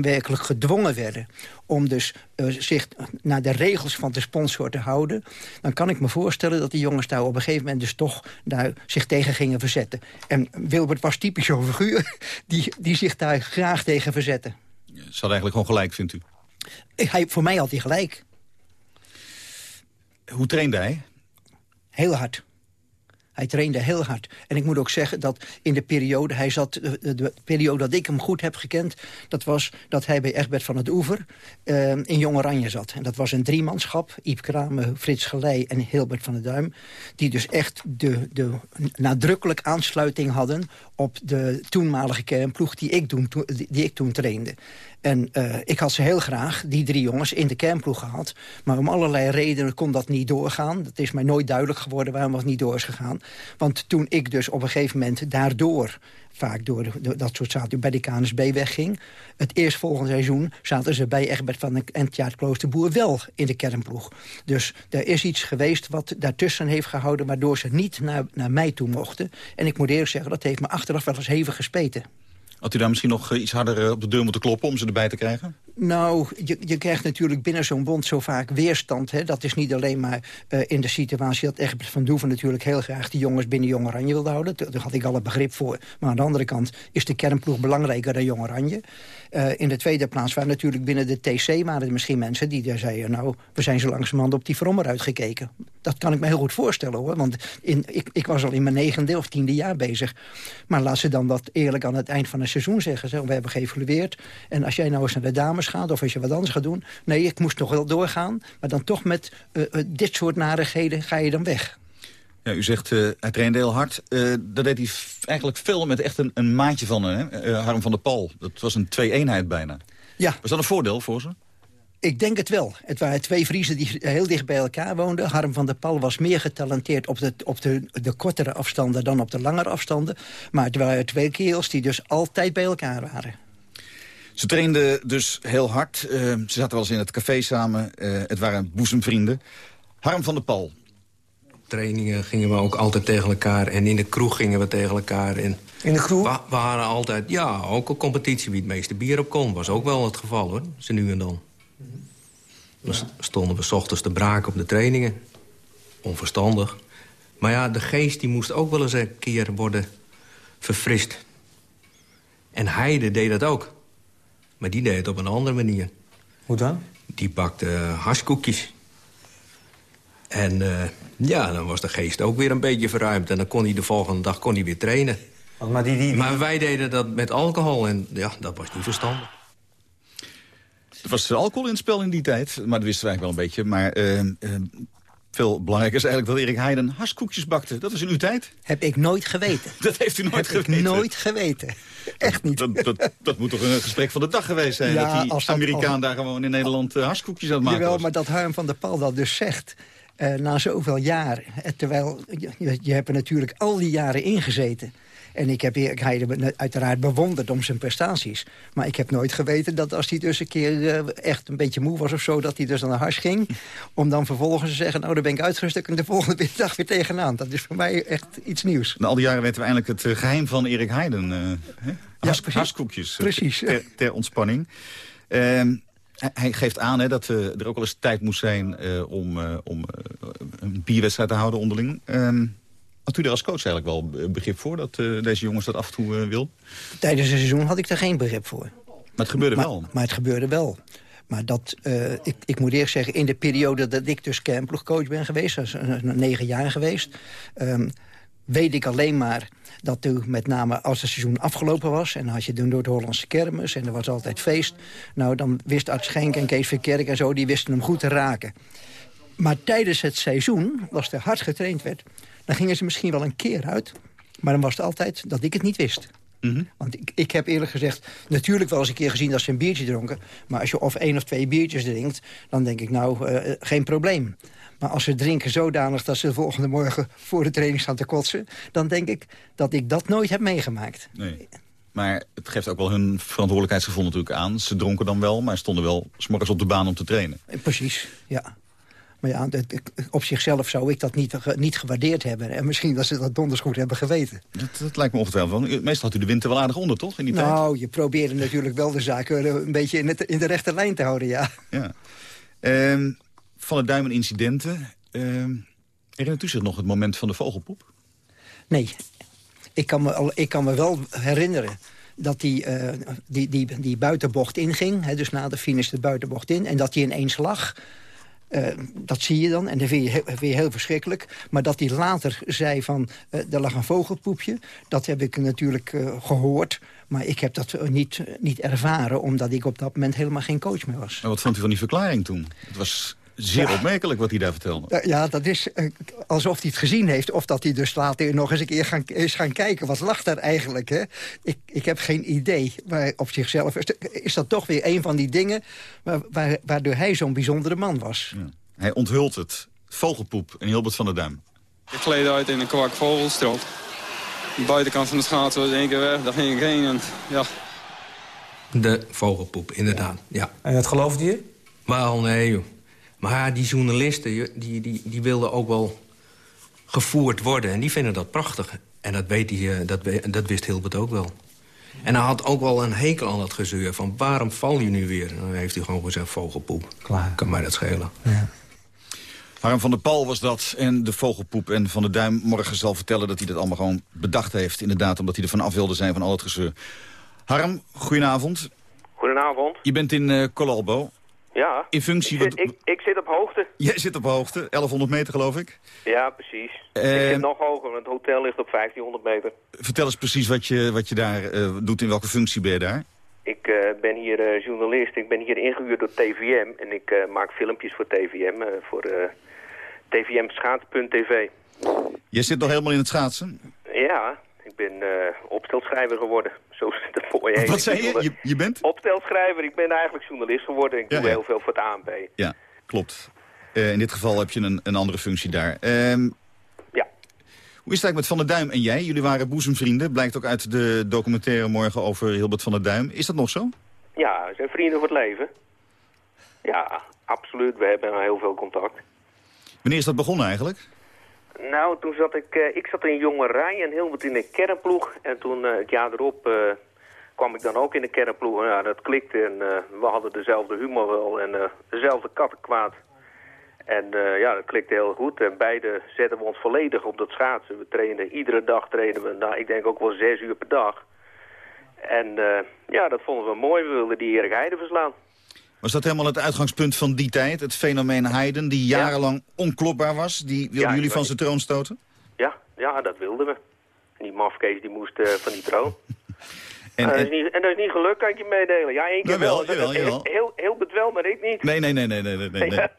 Werkelijk gedwongen werden om dus uh, zich naar de regels van de sponsor te houden... dan kan ik me voorstellen dat die jongens daar op een gegeven moment... dus toch daar zich tegen gingen verzetten. En Wilbert was typisch zo'n figuur die, die zich daar graag tegen verzette. Ze had eigenlijk gewoon gelijk, vindt u? Hij, voor mij had hij gelijk. Hoe trainde hij? Heel hard. Hij trainde heel hard. En ik moet ook zeggen dat in de periode... Hij zat, de, de periode dat ik hem goed heb gekend... dat was dat hij bij Egbert van het Oever uh, in Jong Oranje zat. En dat was een driemanschap. Iep Kramer, Frits Gelei en Hilbert van der Duim. Die dus echt de, de nadrukkelijk aansluiting hadden... op de toenmalige kernploeg die ik toen, die ik toen trainde. En eh, ik had ze heel graag, die drie jongens, in de kernploeg gehad. Maar om allerlei redenen kon dat niet doorgaan. Dat is mij nooit duidelijk geworden waarom het niet door is gegaan. Want toen ik dus op een gegeven moment daardoor vaak door, door dat soort zaken bij de KNSB wegging. Het eerstvolgende seizoen zaten ze bij Egbert van en Tjaard Kloosterboer wel in de kernploeg. Dus er is iets geweest wat daartussen heeft gehouden... waardoor ze niet naar, naar mij toe mochten. En ik moet eerlijk zeggen, dat heeft me achteraf wel eens hevig gespeten. Had u daar misschien nog eh, iets harder eh, op de deur moeten kloppen om ze erbij te krijgen? Nou, je, je krijgt natuurlijk binnen zo'n bond zo vaak weerstand. Hè? Dat is niet alleen maar eh, in de situatie dat Egbert van Doeven natuurlijk heel graag die jongens binnen Jong Oranje wilde houden. Daar had ik alle begrip voor. Maar aan de andere kant is de kernploeg belangrijker dan Jong Oranje. Eh, in de tweede plaats waren natuurlijk binnen de TC waren er misschien mensen die daar zeiden... nou, we zijn zo langzamerhand op die Vrommer uitgekeken. Dat kan ik me heel goed voorstellen hoor. Want in, ik, ik was al in mijn negende of tiende jaar bezig. Maar laat ze dan dat eerlijk aan het eind van het seizoen zeggen. Zo, we hebben geëvalueerd. En als jij nou eens naar de dames gaat of als je wat anders gaat doen... nee, ik moest nog wel doorgaan. Maar dan toch met eh, eh, dit soort narigheden ga je dan weg. Ja, u zegt, hij trainde heel hard. Eh dat deed hij eigenlijk veel met echt een, een maatje van hem, Harm van der Pal. Dat was een twee-eenheid bijna. Ja. Was dat een voordeel voor ze? Ik denk het wel. Het waren twee Vriezen die heel dicht bij elkaar woonden. Harm van der Pal was meer getalenteerd op, de, op de, de kortere afstanden dan op de langere afstanden. Maar het waren twee kerels die dus altijd bij elkaar waren. Ze trainden dus heel hard. Eh, ze zaten wel eens in het café samen. Eh, het waren boezemvrienden. Harm van der Pal. trainingen gingen we ook altijd tegen elkaar. En in de kroeg gingen we tegen elkaar. En in de kroeg? We, we waren altijd, ja, ook een competitie wie het meeste bier op kon. Was ook wel het geval, hoor. Ze nu en dan. Dan st- stonden we 's ochtends te braken op de trainingen. Onverstandig. Maar ja, de geest die moest ook wel eens een keer worden verfrist. En Heide deed dat ook. Maar die deed het op een andere manier. Hoe dan? Die bakte uh, haskoekjes. En eh, ja, dan was de geest ook weer een beetje verruimd. En dan kon hij de volgende dag kon hij weer trainen. Maar, die, die, maar wij deden dat met alcohol en ja, dat was niet verstandig. Er was alcohol in het spel in die tijd, maar dat wisten we eigenlijk wel een beetje. Maar eh, eh, veel belangrijker is eigenlijk dat Erik Heiden haskoekjes bakte. Dat was in uw tijd. Heb ik nooit geweten. Dat heeft u nooit Heb geweten? ik nooit geweten. Echt niet. Dat, dat, dat moet toch een gesprek van de dag geweest zijn? Ja, dat die dat- Amerikaan als- daar gewoon in Nederland uh, haskoekjes aan het maken Jawel, was. maar dat Harm van der Pal dat dus zegt... Uh, na zoveel jaren, terwijl je, je hebt er natuurlijk al die jaren ingezeten... En ik heb Erik Heide uiteraard bewonderd om zijn prestaties. Maar ik heb nooit geweten dat als hij dus een keer uh, echt een beetje moe was of zo... dat hij dus aan de hars ging. Om dan vervolgens te zeggen, nou, dan ben ik uitgerust... en de volgende dag weer tegenaan. Dat is voor mij echt iets nieuws. Na al die jaren weten we eindelijk het uh, geheim van Erik Heiden. Uh, Has, ja, haskoekjes precies. Ter, ter ontspanning. Ehm, hij geeft aan hè, dat uh, er ook wel eens tijd moest zijn om, om een bierwedstrijd te houden onderling. Had u er als coach eigenlijk wel begrip voor dat deze jongens dat af en toe wil? Tijdens het seizoen had ik er geen begrip voor. Maar het gebeurde maar, wel? Maar het gebeurde wel. Maar dat, ik, ik moet eerst zeggen, in de periode dat ik dus kernploegcoach ben geweest... dat is negen jaar geweest... Um, weet ik alleen maar dat u met name als het seizoen afgelopen was... en had je de Hollandse kermis en er was altijd feest... nou, dan wist Art Schenk en Kees Verkerk en zo, die wisten hem goed te raken. Maar tijdens het seizoen, als er hard getraind werd... dan gingen ze misschien wel een keer uit... maar dan was het altijd dat ik het niet wist. Mhm. Mm -hmm. Want ik, ik heb eerlijk gezegd natuurlijk wel eens een keer gezien dat ze een biertje dronken. Maar als je of één of twee biertjes drinkt, dan denk ik nou, uh, geen probleem. Maar als ze drinken zodanig dat ze de volgende morgen voor de training staan te kotsen... dan denk ik dat ik dat nooit heb meegemaakt. Nee. Maar het geeft ook wel hun verantwoordelijkheidsgevoel natuurlijk aan. Ze dronken dan wel, maar stonden wel s'morgens op de baan om te trainen. Precies, ja. Maar ja, op zichzelf zou ik dat niet, niet gewaardeerd hebben. En misschien dat ze dat donders goed hebben geweten. Dat, dat lijkt me ongetwijfeld. Meestal had u de winter wel aardig onder, toch? In die nou, tijd? je probeerde natuurlijk wel de zaken een beetje in, het, in de rechte lijn te houden, ja. ja. Um, van het duimen incidenten. Um, herinnert u zich nog het moment van de vogelpoep? Nee. Ik kan me, al, ik kan me wel herinneren dat die, uh, die, die, die buitenbocht inging. Hè, dus na de finish de buitenbocht in. En dat die ineens lag. Uh, dat zie je dan en dat vind je, je heel verschrikkelijk. Maar dat hij later zei van, uh, er lag een vogelpoepje... dat heb ik natuurlijk uh, gehoord. Maar ik heb dat niet, niet ervaren... omdat ik op dat moment helemaal geen coach meer was. Maar wat vond u van die verklaring toen? Het was Zeer Ja. opmerkelijk wat hij daar vertelde. Ja, Ja, dat is eh, alsof hij het gezien heeft. Of dat hij dus later nog eens een keer gaan, is gaan kijken. Wat lag daar eigenlijk? Hè? Ik, ik heb geen idee. Maar op zichzelf is, is dat toch weer een van die dingen... Waar, waar- waardoor hij zo'n bijzondere man was. Hij onthult het. Vogelpoep en Hilbert van der Duim. Ik gleed uit in een kwak vogelstrot. De buitenkant van de schaats was in één keer weg. Daar ging ik heen en ja, De vogelpoep, inderdaad. Ja. En dat geloofde je? Wel, nee, joh. Maar die journalisten, die, die, die wilden ook wel gevoerd worden. En die vinden dat prachtig. En dat, weet hij, eh, dat, we- dat wist Hilbert ook wel. En hij had ook wel een hekel aan dat gezeur. Van waarom val je nu weer? En dan heeft hij gewoon gezegd vogelpoep. Klaar. Kan mij dat schelen. Harm van der Pal was dat en de vogelpoep. En Van der Duim morgen zal vertellen dat hij dat allemaal gewoon bedacht heeft. Inderdaad, omdat hij er van af wilde zijn van al het gezeur. Harm, goedenavond. Goedenavond. Je bent in eh Colalbo. Ja. In functie... Ik ik, ik zit op hoogte. jij zit op hoogte, 1100 meter geloof ik. Ja, precies. Eh, ik zit nog hoger, want het hotel ligt op 1500 meter. Vertel eens precies wat je, wat je daar eh, doet, in welke functie ben je daar? Ik eh, ben hier eh, journalist. Ik ben hier ingehuurd door TVM. En ik maak filmpjes voor TVM. voor eh TVM Schaats.tv. Jij zit nog helemaal in het schaatsen. Ja, ik ben eh opstelschrijver geworden. Zo zit het voor je heen. Wat zei je? Je, je bent? Opstelschrijver. Ik ben eigenlijk journalist geworden. Ik Ja, doe ja. heel veel voor het ANP. Ja, klopt. Eh, in dit geval heb je een, een andere functie daar. Ehm, Ja. Hoe is het eigenlijk met Van der Duim en jij? Jullie waren boezemvrienden. Blijkt ook uit de documentaire morgen over Hilbert van der Duim. Is dat nog zo? Ja, we zijn vrienden voor het leven. Ja, absoluut. We hebben heel veel contact. Wanneer is dat begonnen eigenlijk? Nou, toen zat ik, eh, ik zat in jongerij en Hilbert in de kernploeg. En toen, eh, het jaar erop, eh, kwam ik dan ook in de kernploeg. Ja, dat klikte en we hadden dezelfde humor wel en dezelfde kattenkwaad. En ja, dat klikte heel goed. En beide zetten we ons volledig op dat schaatsen. We trainen, iedere dag trainen we, nou, ik denk ook wel zes uur per dag. En ja, dat vonden we mooi. We wilden die Erik Heide verslaan. Was dat helemaal het uitgangspunt van die tijd? Het fenomeen Haydn, die jarenlang onklopbaar was? Die wilden Ja, jullie van zijn troon stoten? Ja, ja, dat wilden we. En die mafkees die moest eh, van die troon. En, En, dat niet, en dat is niet gelukt, kan ik je meedelen. Ja, één keer Jawel, wel. jawel, heel, jawel. Heel, heel bedwel, maar ik niet. Nee, nee, nee, nee, nee, nee. nee. Ja.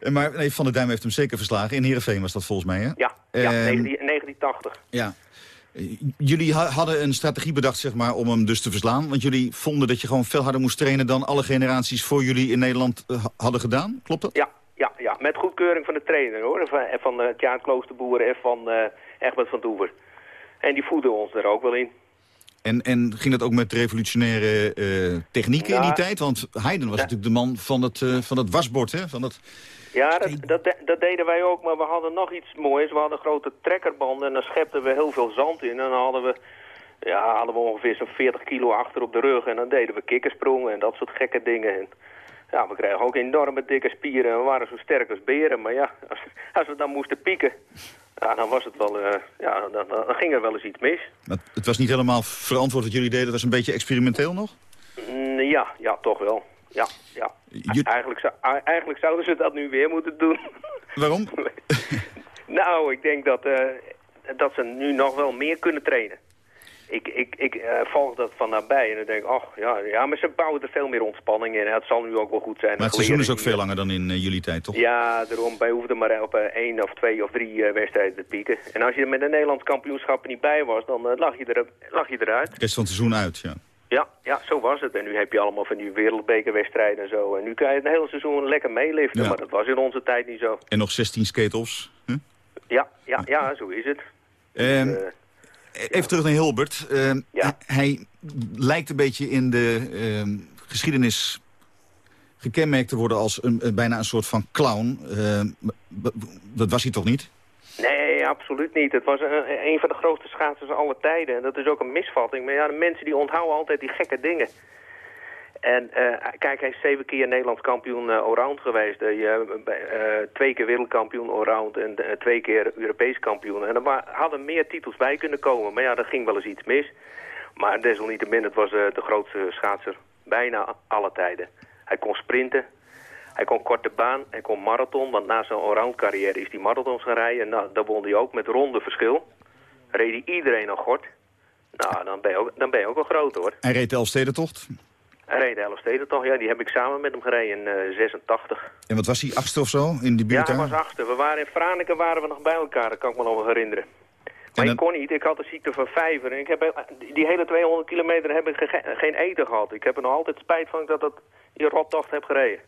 Eh, Maar nee, Van der Duim heeft hem zeker verslagen. In Heerenveen was dat volgens mij, hè? Ja, ja Ehm, 19 1980. Ja. Eh, Jullie ha- hadden een strategie bedacht zeg maar, om hem dus te verslaan. Want jullie vonden dat je gewoon veel harder moest trainen... dan alle generaties voor jullie in Nederland eh, ha- hadden gedaan. Klopt dat? Ja, ja, ja, met goedkeuring van de trainer, hoor. En van, van uh, Tjaard Kloosterboer en van eh Egbert van Toever. En die voeden ons er ook wel in. En, en ging dat ook met revolutionaire eh, technieken in die tijd? Want Haydn was natuurlijk de man van het, eh, van het wasbord, hè? Van het... Ja, dat, dat, de- dat deden wij ook, maar we hadden nog iets moois. We hadden grote trekkerbanden en dan schepten we heel veel zand in. En dan hadden we, ja, hadden we ongeveer zo'n 40 kilo achter op de rug. En dan deden we kikkersprongen en dat soort gekke dingen. En, ja, we kregen ook enorme dikke spieren en we waren zo sterk als beren. Maar ja, als, als we dan moesten pieken, ja, dan was het wel, eh, ja, dan, dan ging er wel eens iets mis. Maar het was niet helemaal verantwoord wat jullie deden. Het was een beetje experimenteel nog? Mm, ja, ja, toch wel. Ja, ja. Je- Eigenlijk, zou- eigenlijk zouden ze dat nu weer moeten doen. Waarom? Nou, ik denk dat, eh, dat ze nu nog wel meer kunnen trainen. Ik, ik, ik eh, volg dat van nabij en dan denk ik, ach, ja, ja, maar ze bouwen er veel meer ontspanning in. Het zal nu ook wel goed zijn. Maar het De seizoen is ook veel langer dan in eh, jullie tijd, toch? Ja, daarom, wij hoefden maar op één of twee of drie wedstrijden te pieken. En als je er met een Nederlands kampioenschap niet bij was, dan lag, je er, lag je eruit. Rest van het seizoen uit, ja. Ja, ja, zo was het. En nu heb je allemaal van die wereldbekerwedstrijden en zo. En nu kan je het hele seizoen lekker meeliften, Ja. maar dat was in onze tijd niet zo. En nog 16 skate-offs. Ja, ja, ja, zo is het. Ehm, Eh, even terug naar Hilbert. Ehm, hij, hij lijkt een beetje in de ehm, geschiedenis gekenmerkt te worden als een, bijna een soort van clown. Dat was hij toch niet? Nee, absoluut niet. Het was een, een van de grootste schaatsers aller tijden. En dat is ook een misvatting. Maar ja, de mensen die onthouden altijd die gekke dingen. En eh, kijk, hij is zeven keer Nederlands kampioen eh, allround geweest. Eh, twee keer wereldkampioen allround en twee keer Europees kampioen. En er hadden meer titels bij kunnen komen. Maar ja, er ging wel eens iets mis. Maar desalniettemin, het was de grootste schaatser bijna alle tijden. Hij kon sprinten, hij kon korte baan, hij kon marathon. Want na zijn allround carrière is hij marathons gaan rijden. Nou, daar won hij ook met ronde verschil. Reed hij iedereen nog gort. Nou, dan ben je ook, dan ben je ook wel groot hoor. Hij reed de Elfstedentocht. Hij reed de Elfsteden toch? Ja, die heb ik samen met hem gereden in eh, 86. En wat was hij, achtste of zo in die Ja, buurt hij daar? was achter. We waren in Franeker waren we nog bij elkaar, dat kan ik me nog wel herinneren. Maar ik kon niet, ik had de ziekte van vijver. En ik heb, heel- die hele 200 kilometer heb ik ge- geen eten gehad. Ik heb er nog altijd spijt van dat ik dat die rottocht heb gereden.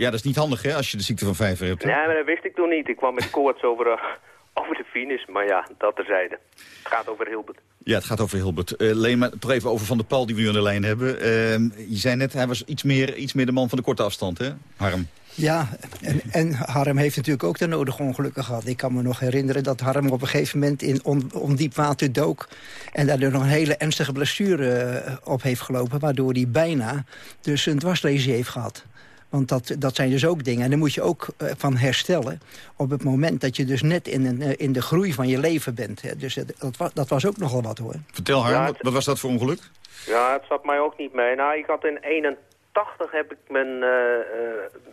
Ja, dat is niet handig hè, als je de ziekte van vijver hebt. hè? Nee, maar dat wist ik toen niet. Ik kwam met koorts over, eh, over de finish. Maar ja, dat terzijde. Het gaat over Hilbert. Ja, het gaat over Hilbert. Eh Leen, maar toch even over Van der Pal die we nu aan de lijn hebben. Ehm, je zei net, hij was iets meer, iets meer de man van de korte afstand, hè, Harm? Ja, en, en Harm heeft natuurlijk ook de nodige ongelukken gehad. Ik kan me nog herinneren dat Harm op een gegeven moment in on, ondiep water dook... en daardoor nog een hele ernstige blessure eh, op heeft gelopen... waardoor hij bijna dus een dwarslesie heeft gehad. Want dat, dat zijn dus ook dingen. En daar moet je ook eh, van herstellen op het moment dat je dus net in, een, eh, in de groei van je leven bent. Hè. Dus het- dat, was, dat was ook nogal wat hoor. Vertel Ja, wat, wat was dat voor ongeluk? Ja, het zat mij ook niet mee. Nou, ik had in 81 heb ik mijn eh, eh,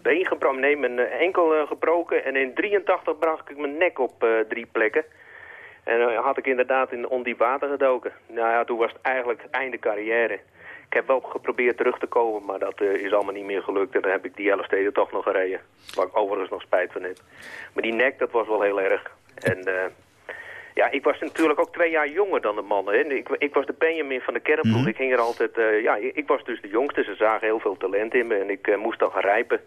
been gebroken, nee, mijn enkel gebroken. En in 83 brak ik mijn nek op eh, drie plekken. En dan had ik inderdaad in ondiep water gedoken. Nou ja, toen was het eigenlijk einde carrière. Ik heb wel geprobeerd terug te komen, maar dat eh, is allemaal niet meer gelukt. En dan heb ik die Elfsteden toch nog gereden. Waar ik overigens nog spijt van heb. Maar die nek, dat was wel heel erg. En eh, ja, ik was natuurlijk ook twee jaar jonger dan de mannen. Hè. Ik, ik was de Benjamin van de kernploeg. Ik ging er altijd... eh, ja, ik was dus de jongste. Ze zagen heel veel talent in me en ik moest dan gaan rijpen.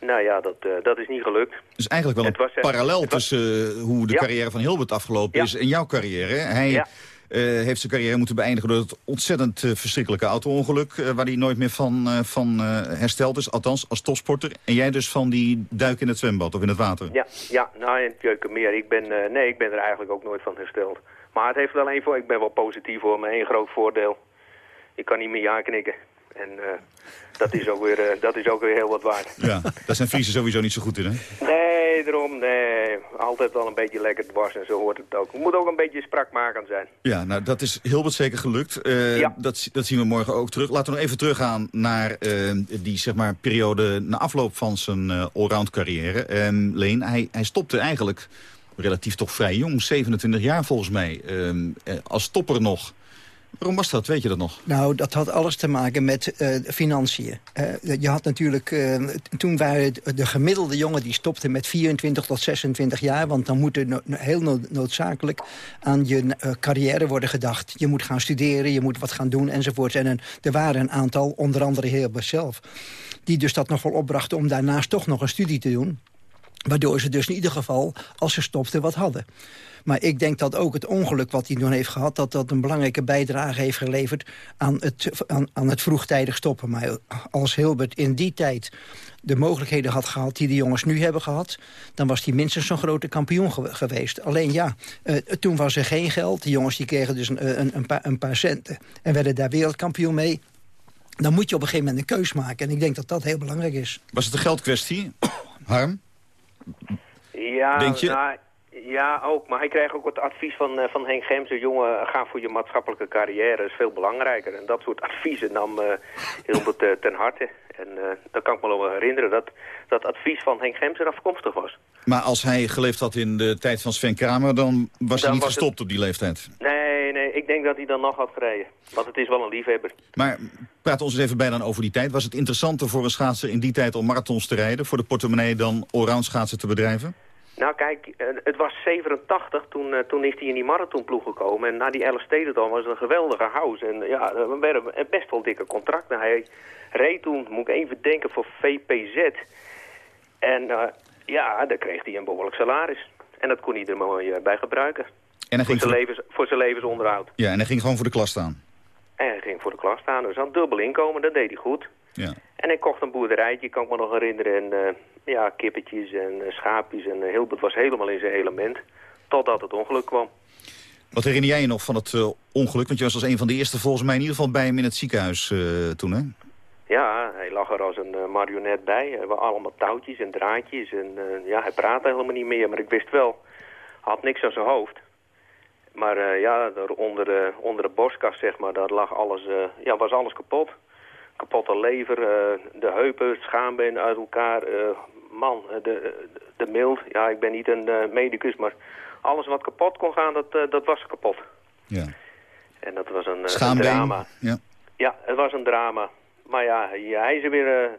Nou ja, dat, dat is niet gelukt. Dus eigenlijk wel een was, parallel was- tussen hoe de Ja. carrière van Hilbert afgelopen Ja. is en jouw carrière. hè? Hij Ja. Eh, heeft zijn carrière moeten beëindigen door het ontzettend eh, verschrikkelijke auto-ongeluk... eh, waar hij nooit meer van, van hersteld is, althans als topsporter. En jij dus van die duik in het zwembad of in het water. Ja, ja nou in Jeukenmeer. Ik ben, nee, ik ben er eigenlijk ook nooit van hersteld. Maar het heeft wel één voor. Ik ben wel positief voor me. één groot voordeel. Ik kan niet meer ja knikken. En eh, dat, is ook weer, eh, dat is ook weer heel wat waard. Ja, daar zijn Friesen sowieso niet zo goed in, hè? Nee, daarom, nee. Altijd wel een beetje lekker dwars en zo hoort het ook. Het moet ook een beetje sprakmakend zijn. Ja, nou, dat is Hilbert zeker gelukt. Eh, Ja. dat, dat zien we morgen ook terug. Laten we nog even teruggaan naar eh, die zeg maar, periode na afloop van zijn allround carrière. Ehm, Leen, hij, hij stopte eigenlijk relatief toch vrij jong, 27 jaar volgens mij, ehm, eh, als topper nog. Waarom was dat, weet je dat nog? Nou, dat had alles te maken met eh, financiën. Eh, je had natuurlijk, eh, toen waren de, de gemiddelde jongen die stopte met 24 tot 26 jaar. Want dan moet er heel no- noodzakelijk aan je carrière worden gedacht. Je moet gaan studeren, je moet wat gaan doen enzovoort. En er waren een aantal, onder andere Hilbert zelf, die dus dat nog wel opbrachten om daarnaast toch nog een studie te doen. Waardoor ze dus in ieder geval, als ze stopten, wat hadden. Maar ik denk dat ook het ongeluk wat hij toen heeft gehad... dat dat een belangrijke bijdrage heeft geleverd aan het, aan, aan het vroegtijdig stoppen. Maar als Hilbert in die tijd de mogelijkheden had gehad... die de jongens nu hebben gehad... dan was hij minstens zo'n grote kampioen ge- geweest. Alleen ja, eh, toen was er geen geld. De jongens die kregen dus een, een, een, paar, een paar centen... en werden daar wereldkampioen mee. Dan moet je op een gegeven moment een keus maken. En ik denk dat dat heel belangrijk is. Was het een geldkwestie, Harm? Ja, Denk je? nou, ja, ook. Maar hij kreeg ook het advies van, eh, van Henk Gemse. Jongen, ga voor je maatschappelijke carrière. Is veel belangrijker. En dat soort adviezen nam eh Hilbert eh, ten harte. En eh, dat kan ik me wel herinneren. Dat dat advies van Henk Gemse afkomstig was. Maar als hij geleefd had in de tijd van Sven Kramer... dan was hij niet was gestopt op die leeftijd. Nee, nee. Ik denk dat hij dan nog had gereden. Want het is wel een liefhebber. Maar praat ons eens even bij dan over die tijd. Was het interessanter voor een schaatser in die tijd om marathons te rijden... voor de portemonnee dan allround schaatsen te bedrijven? Nou kijk, eh, het was 87, toen, eh, toen is hij in die marathonploeg gekomen. En na die Elfsteden dan was het een geweldige house. En ja, we werden best wel dikke contracten. Hij reed toen, moet ik even denken, voor VPZ. En eh, ja, daar kreeg hij een behoorlijk salaris. En dat kon hij er mooi eh, bij gebruiken. En hij Voor ging zijn, voor, levens, voor zijn levensonderhoud. ja, en hij ging gewoon voor de klas staan. En hij ging voor de klas staan. Dus had dubbel inkomen, dat deed hij goed. Ja. En hij kocht een boerderijtje, kan ik me nog herinneren. En eh, ja, kippetjes en eh, schaapjes. En uh, Hilbert was helemaal in zijn element. Totdat het ongeluk kwam. Wat herinner jij je nog van het eh, ongeluk? Want je was als een van de eerste volgens mij in ieder geval bij hem in het ziekenhuis eh, toen, hè? Ja, hij lag er als een eh, marionet bij. Waren allemaal touwtjes en draadjes. En eh, ja, hij praatte helemaal niet meer. Maar ik wist wel, hij had niks aan zijn hoofd. Maar eh, ja, onder de, onder de borstkas, zeg maar, daar lag alles, eh, ja, was alles kapot. Kapotte lever, eh, de heupen, schaambeen uit elkaar. eh, man, eh, de, de, mild. Ja, ik ben niet een medicus, maar alles wat kapot kon gaan, dat, dat was kapot. Ja. En dat was een, drama. Ja. Ja, het was een drama. Maar ja, ja, hij is er weer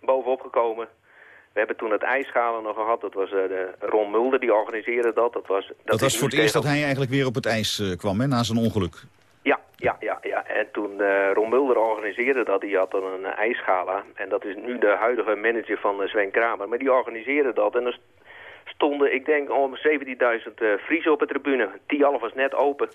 bovenop gekomen. We hebben toen het ijsschalen nog gehad. Dat was de Ron Mulder, die organiseerde dat. Dat was, dat was voor het eerst dat hij eigenlijk weer op het ijs kwam, hè, na zijn ongeluk. Ja, ja, ja, ja. En toen eh Ron Mulder organiseerde dat, die had dan een uh, ijsschala. En dat is nu de huidige manager van eh, Sven Kramer. Maar die organiseerde dat. En er st- stonden, ik denk, om 17.000 eh Friesen op de tribune. Tialf was net open.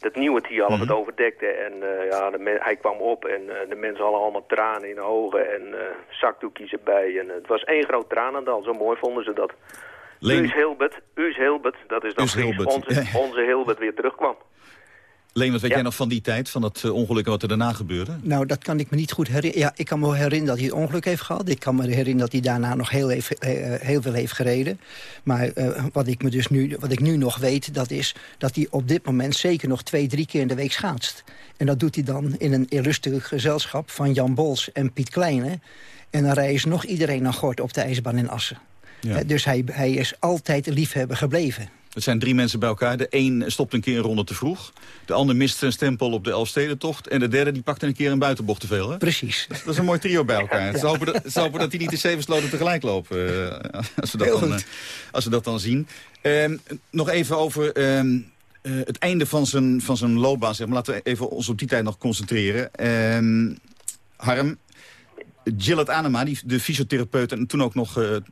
Dat nieuwe Tialf het overdekte. En ja, de hij kwam op en de mensen hadden allemaal tranen in de ogen. En zakdoekjes erbij. En het was één groot tranendal. Zo mooi vonden ze dat. Leen- Uus Hilbert, Uus Hilbert, dat is dan Uus Fries, Hilbert, onze, onze Hilbert weer terugkwam. Leen, wat weet Ja. jij nog van die tijd, van dat eh, ongeluk en wat er daarna gebeurde? Nou, dat kan ik me niet goed herinneren. Ja, ik kan me herinneren dat hij het ongeluk heeft gehad. Ik kan me herinneren dat hij daarna nog heel, even, eh, heel veel heeft gereden. Maar eh, wat, ik me dus nu, wat ik nu nog weet, dat is dat hij op dit moment zeker nog twee, drie keer in de week schaatst. En dat doet hij dan in een illustre gezelschap van Jan Bols en Piet Kleine. En dan rijden ze nog iedereen aan gort op de ijsbaan in Assen. Ja. Eh, dus hij, hij is altijd liefhebber gebleven. Het zijn drie mensen bij elkaar. De een stopt een keer een ronde te vroeg. De ander mist zijn stempel op de Elfstedentocht. En de derde die pakt een keer een buitenbocht te veel. Hè? Precies. Dat is een mooi trio bij elkaar. Ze, hopen dat, hopen dat die niet de zeven sloten tegelijk lopen. eh, als, we dat dan, eh, als we dat dan zien. Ehm, nog even over ehm, eh, het einde van zijn, van zijn loopbaan. Zeg maar. Laten we even ons op die tijd nog concentreren. Ehm, Harm, Gillet Anema, die, de fysiotherapeut en toen ook nog eh, eh,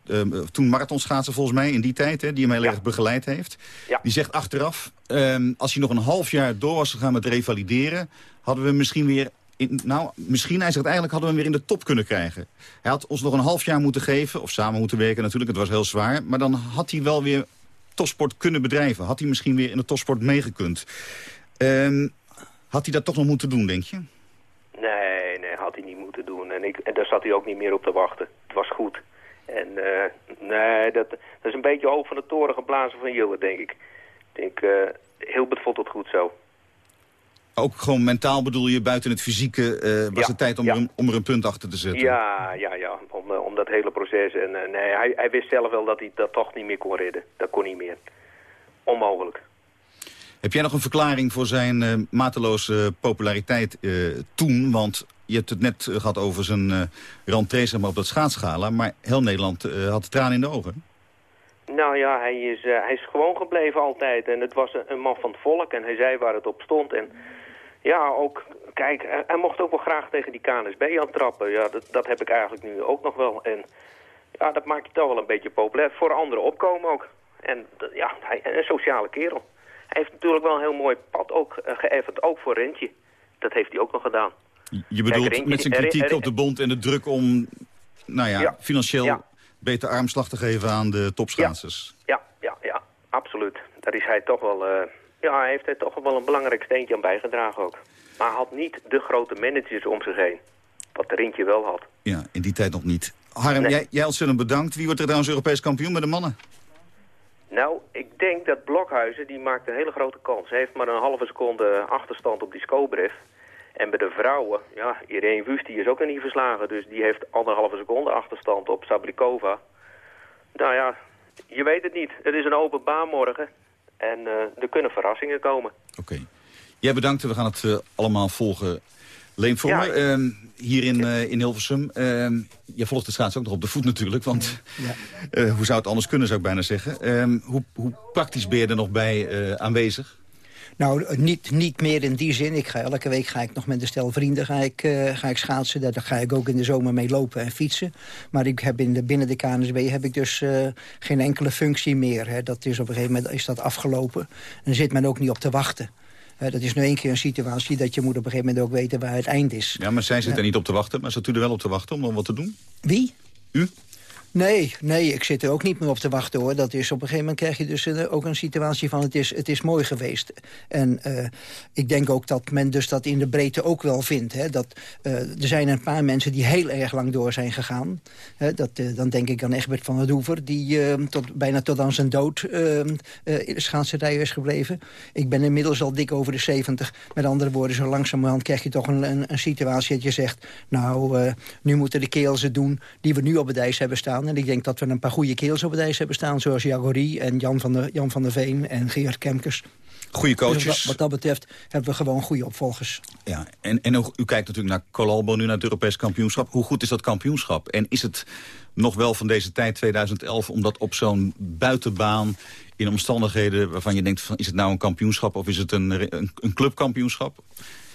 toen marathonschaatsen volgens mij in die tijd, hè, die hem heel erg begeleid heeft. Ja. Die zegt achteraf, ehm, als hij nog een half jaar door was gegaan met revalideren, hadden we misschien weer, in, nou misschien, hij zegt eigenlijk hadden we hem weer in de top kunnen krijgen. Hij had ons nog een half jaar moeten geven, of samen moeten werken natuurlijk, het was heel zwaar, maar dan had hij wel weer topsport kunnen bedrijven. Had hij misschien weer in de topsport meegekund. Ehm, had hij dat toch nog moeten doen, denk je? Nee, nee, had hij niet moeten doen. En, ik, en daar zat hij ook niet meer op te wachten. Het was goed. En eh, nee, dat, dat is een beetje hoog van de toren geblazen van Jillet, denk ik. Ik denk, eh Hilbert vond het goed zo. Ook gewoon mentaal bedoel je, buiten het fysieke eh, was Ja, het tijd om, ja. er, een- om er een punt achter te zetten. Ja, ja, ja, om, om dat hele proces. En nee, hij, hij wist zelf wel dat hij dat toch niet meer kon redden. Dat kon niet meer. Onmogelijk. Heb jij nog een verklaring voor zijn mateloze populariteit toen? Want je hebt het net eh, gehad over zijn maar, op dat schaatsschala. Maar heel Nederland eh, had tranen in de ogen. Nou ja, hij is, hij is gewoon gebleven altijd. En het was een, man van het volk en hij zei waar het op stond. En ja, ook, kijk, hij, mocht ook wel graag tegen die KNSB aan trappen. Ja, dat, dat heb ik eigenlijk nu ook nog wel. En ja, dat maakt je toch wel een beetje populair. Voor anderen opkomen ook. En ja, hij, een sociale kerel. Hij heeft natuurlijk wel een heel mooi pad ook uh, ook voor Rentje. Dat heeft hij ook nog gedaan. Je bedoelt met zijn er- kritiek er- op de bond en de druk om nou ja, Ja. financieel Ja. beter armslag te geven aan de topschaatsers. Ja, ja, ja, absoluut. Daar is hij toch wel, eh, ja, hij heeft er toch wel een belangrijk steentje aan bijgedragen ook. Maar hij had niet de grote managers om zich heen. Wat de Rintje wel had. Ja, in die tijd nog niet. Harm, Nee. jij, jij ontzettend bedankt. Wie wordt er trouwens Europees kampioen met de mannen? Nou, ik denk dat Blokhuizen, die maakt een hele grote kans. Hij heeft maar een halve seconde achterstand op die Skobrev. En bij de vrouwen, ja, Irene Wust, die is ook nog niet verslagen. Dus die heeft anderhalve seconde achterstand op Sablikova. Nou ja, je weet het niet. Het is een open baan morgen. En eh, er kunnen verrassingen komen. Jij bedankt. We gaan het eh, allemaal volgen. Leen Vormer, Ja. ehm, hier in, eh, in Hilversum. Ehm je volgt de schaats ook nog op de voet natuurlijk. Want Ja. eh, hoe zou het anders kunnen, zou ik bijna zeggen. Ehm, hoe, hoe praktisch ben je er nog bij eh, aanwezig? Nou, niet, niet meer in die zin. Ik ga, elke week ga ik nog met een stel vrienden ga ik, eh, ga ik schaatsen. Daar, ga ik ook in de zomer mee lopen en fietsen. Maar ik heb in de, binnen de KNSB heb ik dus eh, geen enkele functie meer. Hè. Dat is op een gegeven moment is dat afgelopen. En daar zit men ook niet op te wachten. Dat is nu één keer een situatie dat je moet op een gegeven moment ook weten waar het eind is. Ja, maar zij zit Ja. er niet op te wachten. Maar zat u er wel op te wachten om dan wat te doen? Wie? U? Nee, nee, ik zit er ook niet meer op te wachten hoor. Dat is op een gegeven moment krijg je dus eh, ook een situatie van het is, het is mooi geweest. En eh, ik denk ook dat men dus dat in de breedte ook wel vindt. Hè, dat, eh, er zijn een paar mensen die heel erg lang door zijn gegaan. Dat, dan denk ik aan Egbert van der Hoever, die tot, bijna tot aan zijn dood in de is gebleven. Ik ben inmiddels al dik over de 70. Met andere woorden, zo langzamerhand krijg je toch een, een, een situatie dat je zegt... nou, nu moeten de kerels het doen die we nu op het ijs hebben staan staan. En ik denk dat we een paar goede keels op het ijs hebben staan... zoals Jagorie en Jan van, der, Jan van der Veen en Gerard Kemkers. Goede coaches. Dus wat, wat, dat betreft hebben we gewoon goede opvolgers. Ja, en, en u kijkt natuurlijk naar Colalbo, nu naar het Europees kampioenschap. Hoe goed is dat kampioenschap? En is het nog wel van deze tijd, 2011, om dat op zo'n buitenbaan in omstandigheden waarvan je denkt, van, is het nou een kampioenschap of is het een, een, een clubkampioenschap?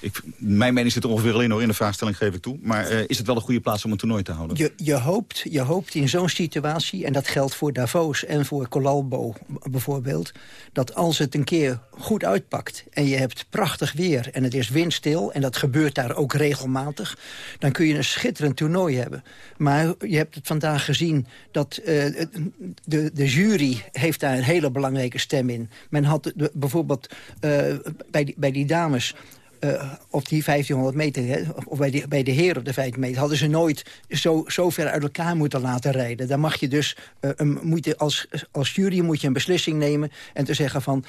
Ik, mijn mening zit er ongeveer alleen nog in de vraagstelling, geef ik toe. Maar uh, is het wel een goede plaats om een toernooi te houden? Je, je, hoopt, je hoopt in zo'n situatie, en dat geldt voor Davos en voor Colalbo bijvoorbeeld... dat als het een keer goed uitpakt en je hebt prachtig weer en het is windstil... en dat gebeurt daar ook regelmatig, dan kun je een schitterend toernooi hebben. Maar je hebt het vandaag gezien dat uh, de, de jury heeft daar een hele belangrijke stem in. Men had bijvoorbeeld uh, bij, bij die dames uh, op die 1500 meter, hè, of bij, die, bij de heren op de 15 meter... hadden ze nooit zo, zo ver uit elkaar moeten laten rijden. Dan mag je dus, uh, een, als, als jury moet je een beslissing nemen... en te zeggen van,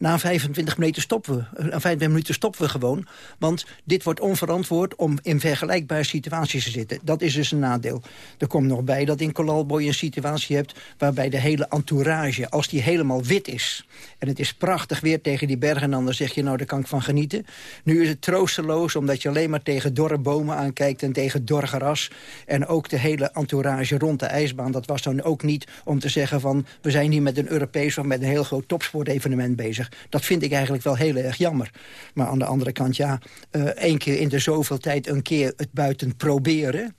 na 25 minuten stoppen we. Na 25 minuten stoppen we gewoon. Want dit wordt onverantwoord om in vergelijkbare situaties te zitten. Dat is dus een nadeel. Er komt nog bij dat in Colalbo je een situatie hebt... waarbij de hele entourage, als die helemaal wit is... en het is prachtig weer tegen die bergen... en dan zeg je, nou, daar kan ik van genieten. Nu is het troosteloos, omdat je alleen maar tegen dorre bomen aankijkt... en tegen dor gras. En ook de hele entourage rond de ijsbaan. Dat was dan ook niet om te zeggen van... we zijn hier met een Europees of met een heel groot topsportevenement bezig. Dat vind ik eigenlijk wel heel erg jammer. Maar aan de andere kant, ja, uh, één keer in de zoveel tijd een keer het buiten proberen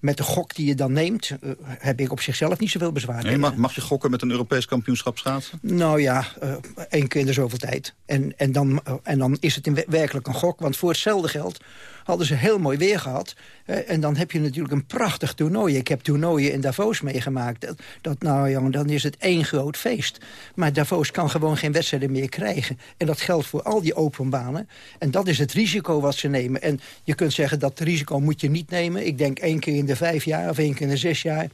met de gok die je dan neemt, uh, heb ik op zichzelf niet zoveel bezwaar nee, mag, mag, je gokken met een Europees kampioenschap schaatsen? Nou ja, uh, één keer in de zoveel tijd. En, en, dan, uh, en dan is het in werkelijk een gok, want voor hetzelfde geld hadden ze heel mooi weer gehad. Uh, en dan heb je natuurlijk een prachtig toernooi. Ik heb toernooien in Davos meegemaakt. Dat, nou jongen, dan is het één groot feest. Maar Davos kan gewoon geen wedstrijden meer krijgen. En dat geldt voor al die open banen. En dat is het risico wat ze nemen. En je kunt zeggen dat risico moet je niet nemen. Ik denk één keer in de vijf jaar of één keer in de zes jaar.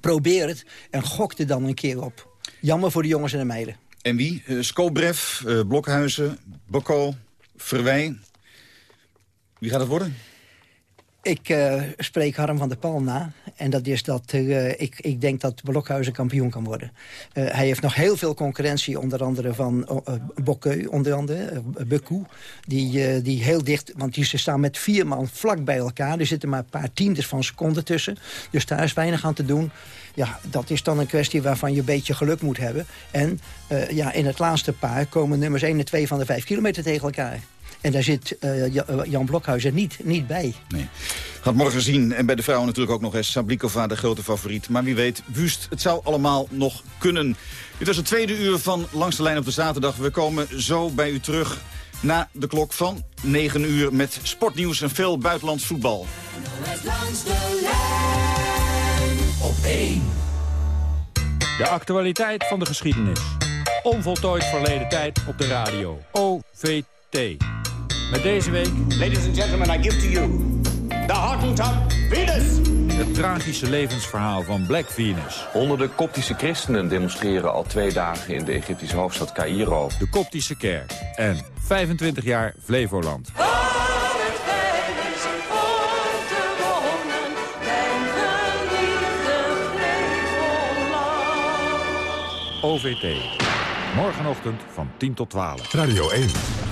Probeer het en gok er dan een keer op. Jammer voor de jongens en de meiden. En wie? Uh, uh, Blokhuizen, Bokko, Verwij. Wie gaat het worden? Ik uh, spreek Harm van der Pal na. En dat is dat uh, ik, ik denk dat Blokhuizen kampioen kan worden. Uh, hij heeft nog heel veel concurrentie, onder andere van Bokkeu, onder andere. Die, die heel dicht, want die, ze staan met vier man vlak bij elkaar. Er zitten maar een paar tiendes van seconden tussen. Dus daar is weinig aan te doen. Ja, dat is dan een kwestie waarvan je een beetje geluk moet hebben. En ja, in het laatste paar komen nummers 1 en 2 van de 5 kilometer tegen elkaar. En daar zit uh, Jan Blokhuizen niet, niet bij. Nee. Gaat morgen zien. En bij de vrouwen natuurlijk ook nog eens Sablikova, de grote favoriet. Maar wie weet, Wust, het zou allemaal nog kunnen. Dit was het tweede uur van Langs de Lijn op de zaterdag. We komen zo bij u terug na de klok van 9 uur... met sportnieuws en veel buitenlands voetbal. Langs de lijn op 1. De actualiteit van de geschiedenis. Onvoltooid verleden tijd op de radio. OVT. Met deze week... Ladies and gentlemen, I give to you the Hottentot Venus. Het tragische levensverhaal van Black Venus. Honderden koptische christenen demonstreren al twee dagen in de Egyptische hoofdstad Cairo. De koptische kerk en 25 jaar Flevoland. OVT. Morgenochtend van 10 tot 12. Radio 1.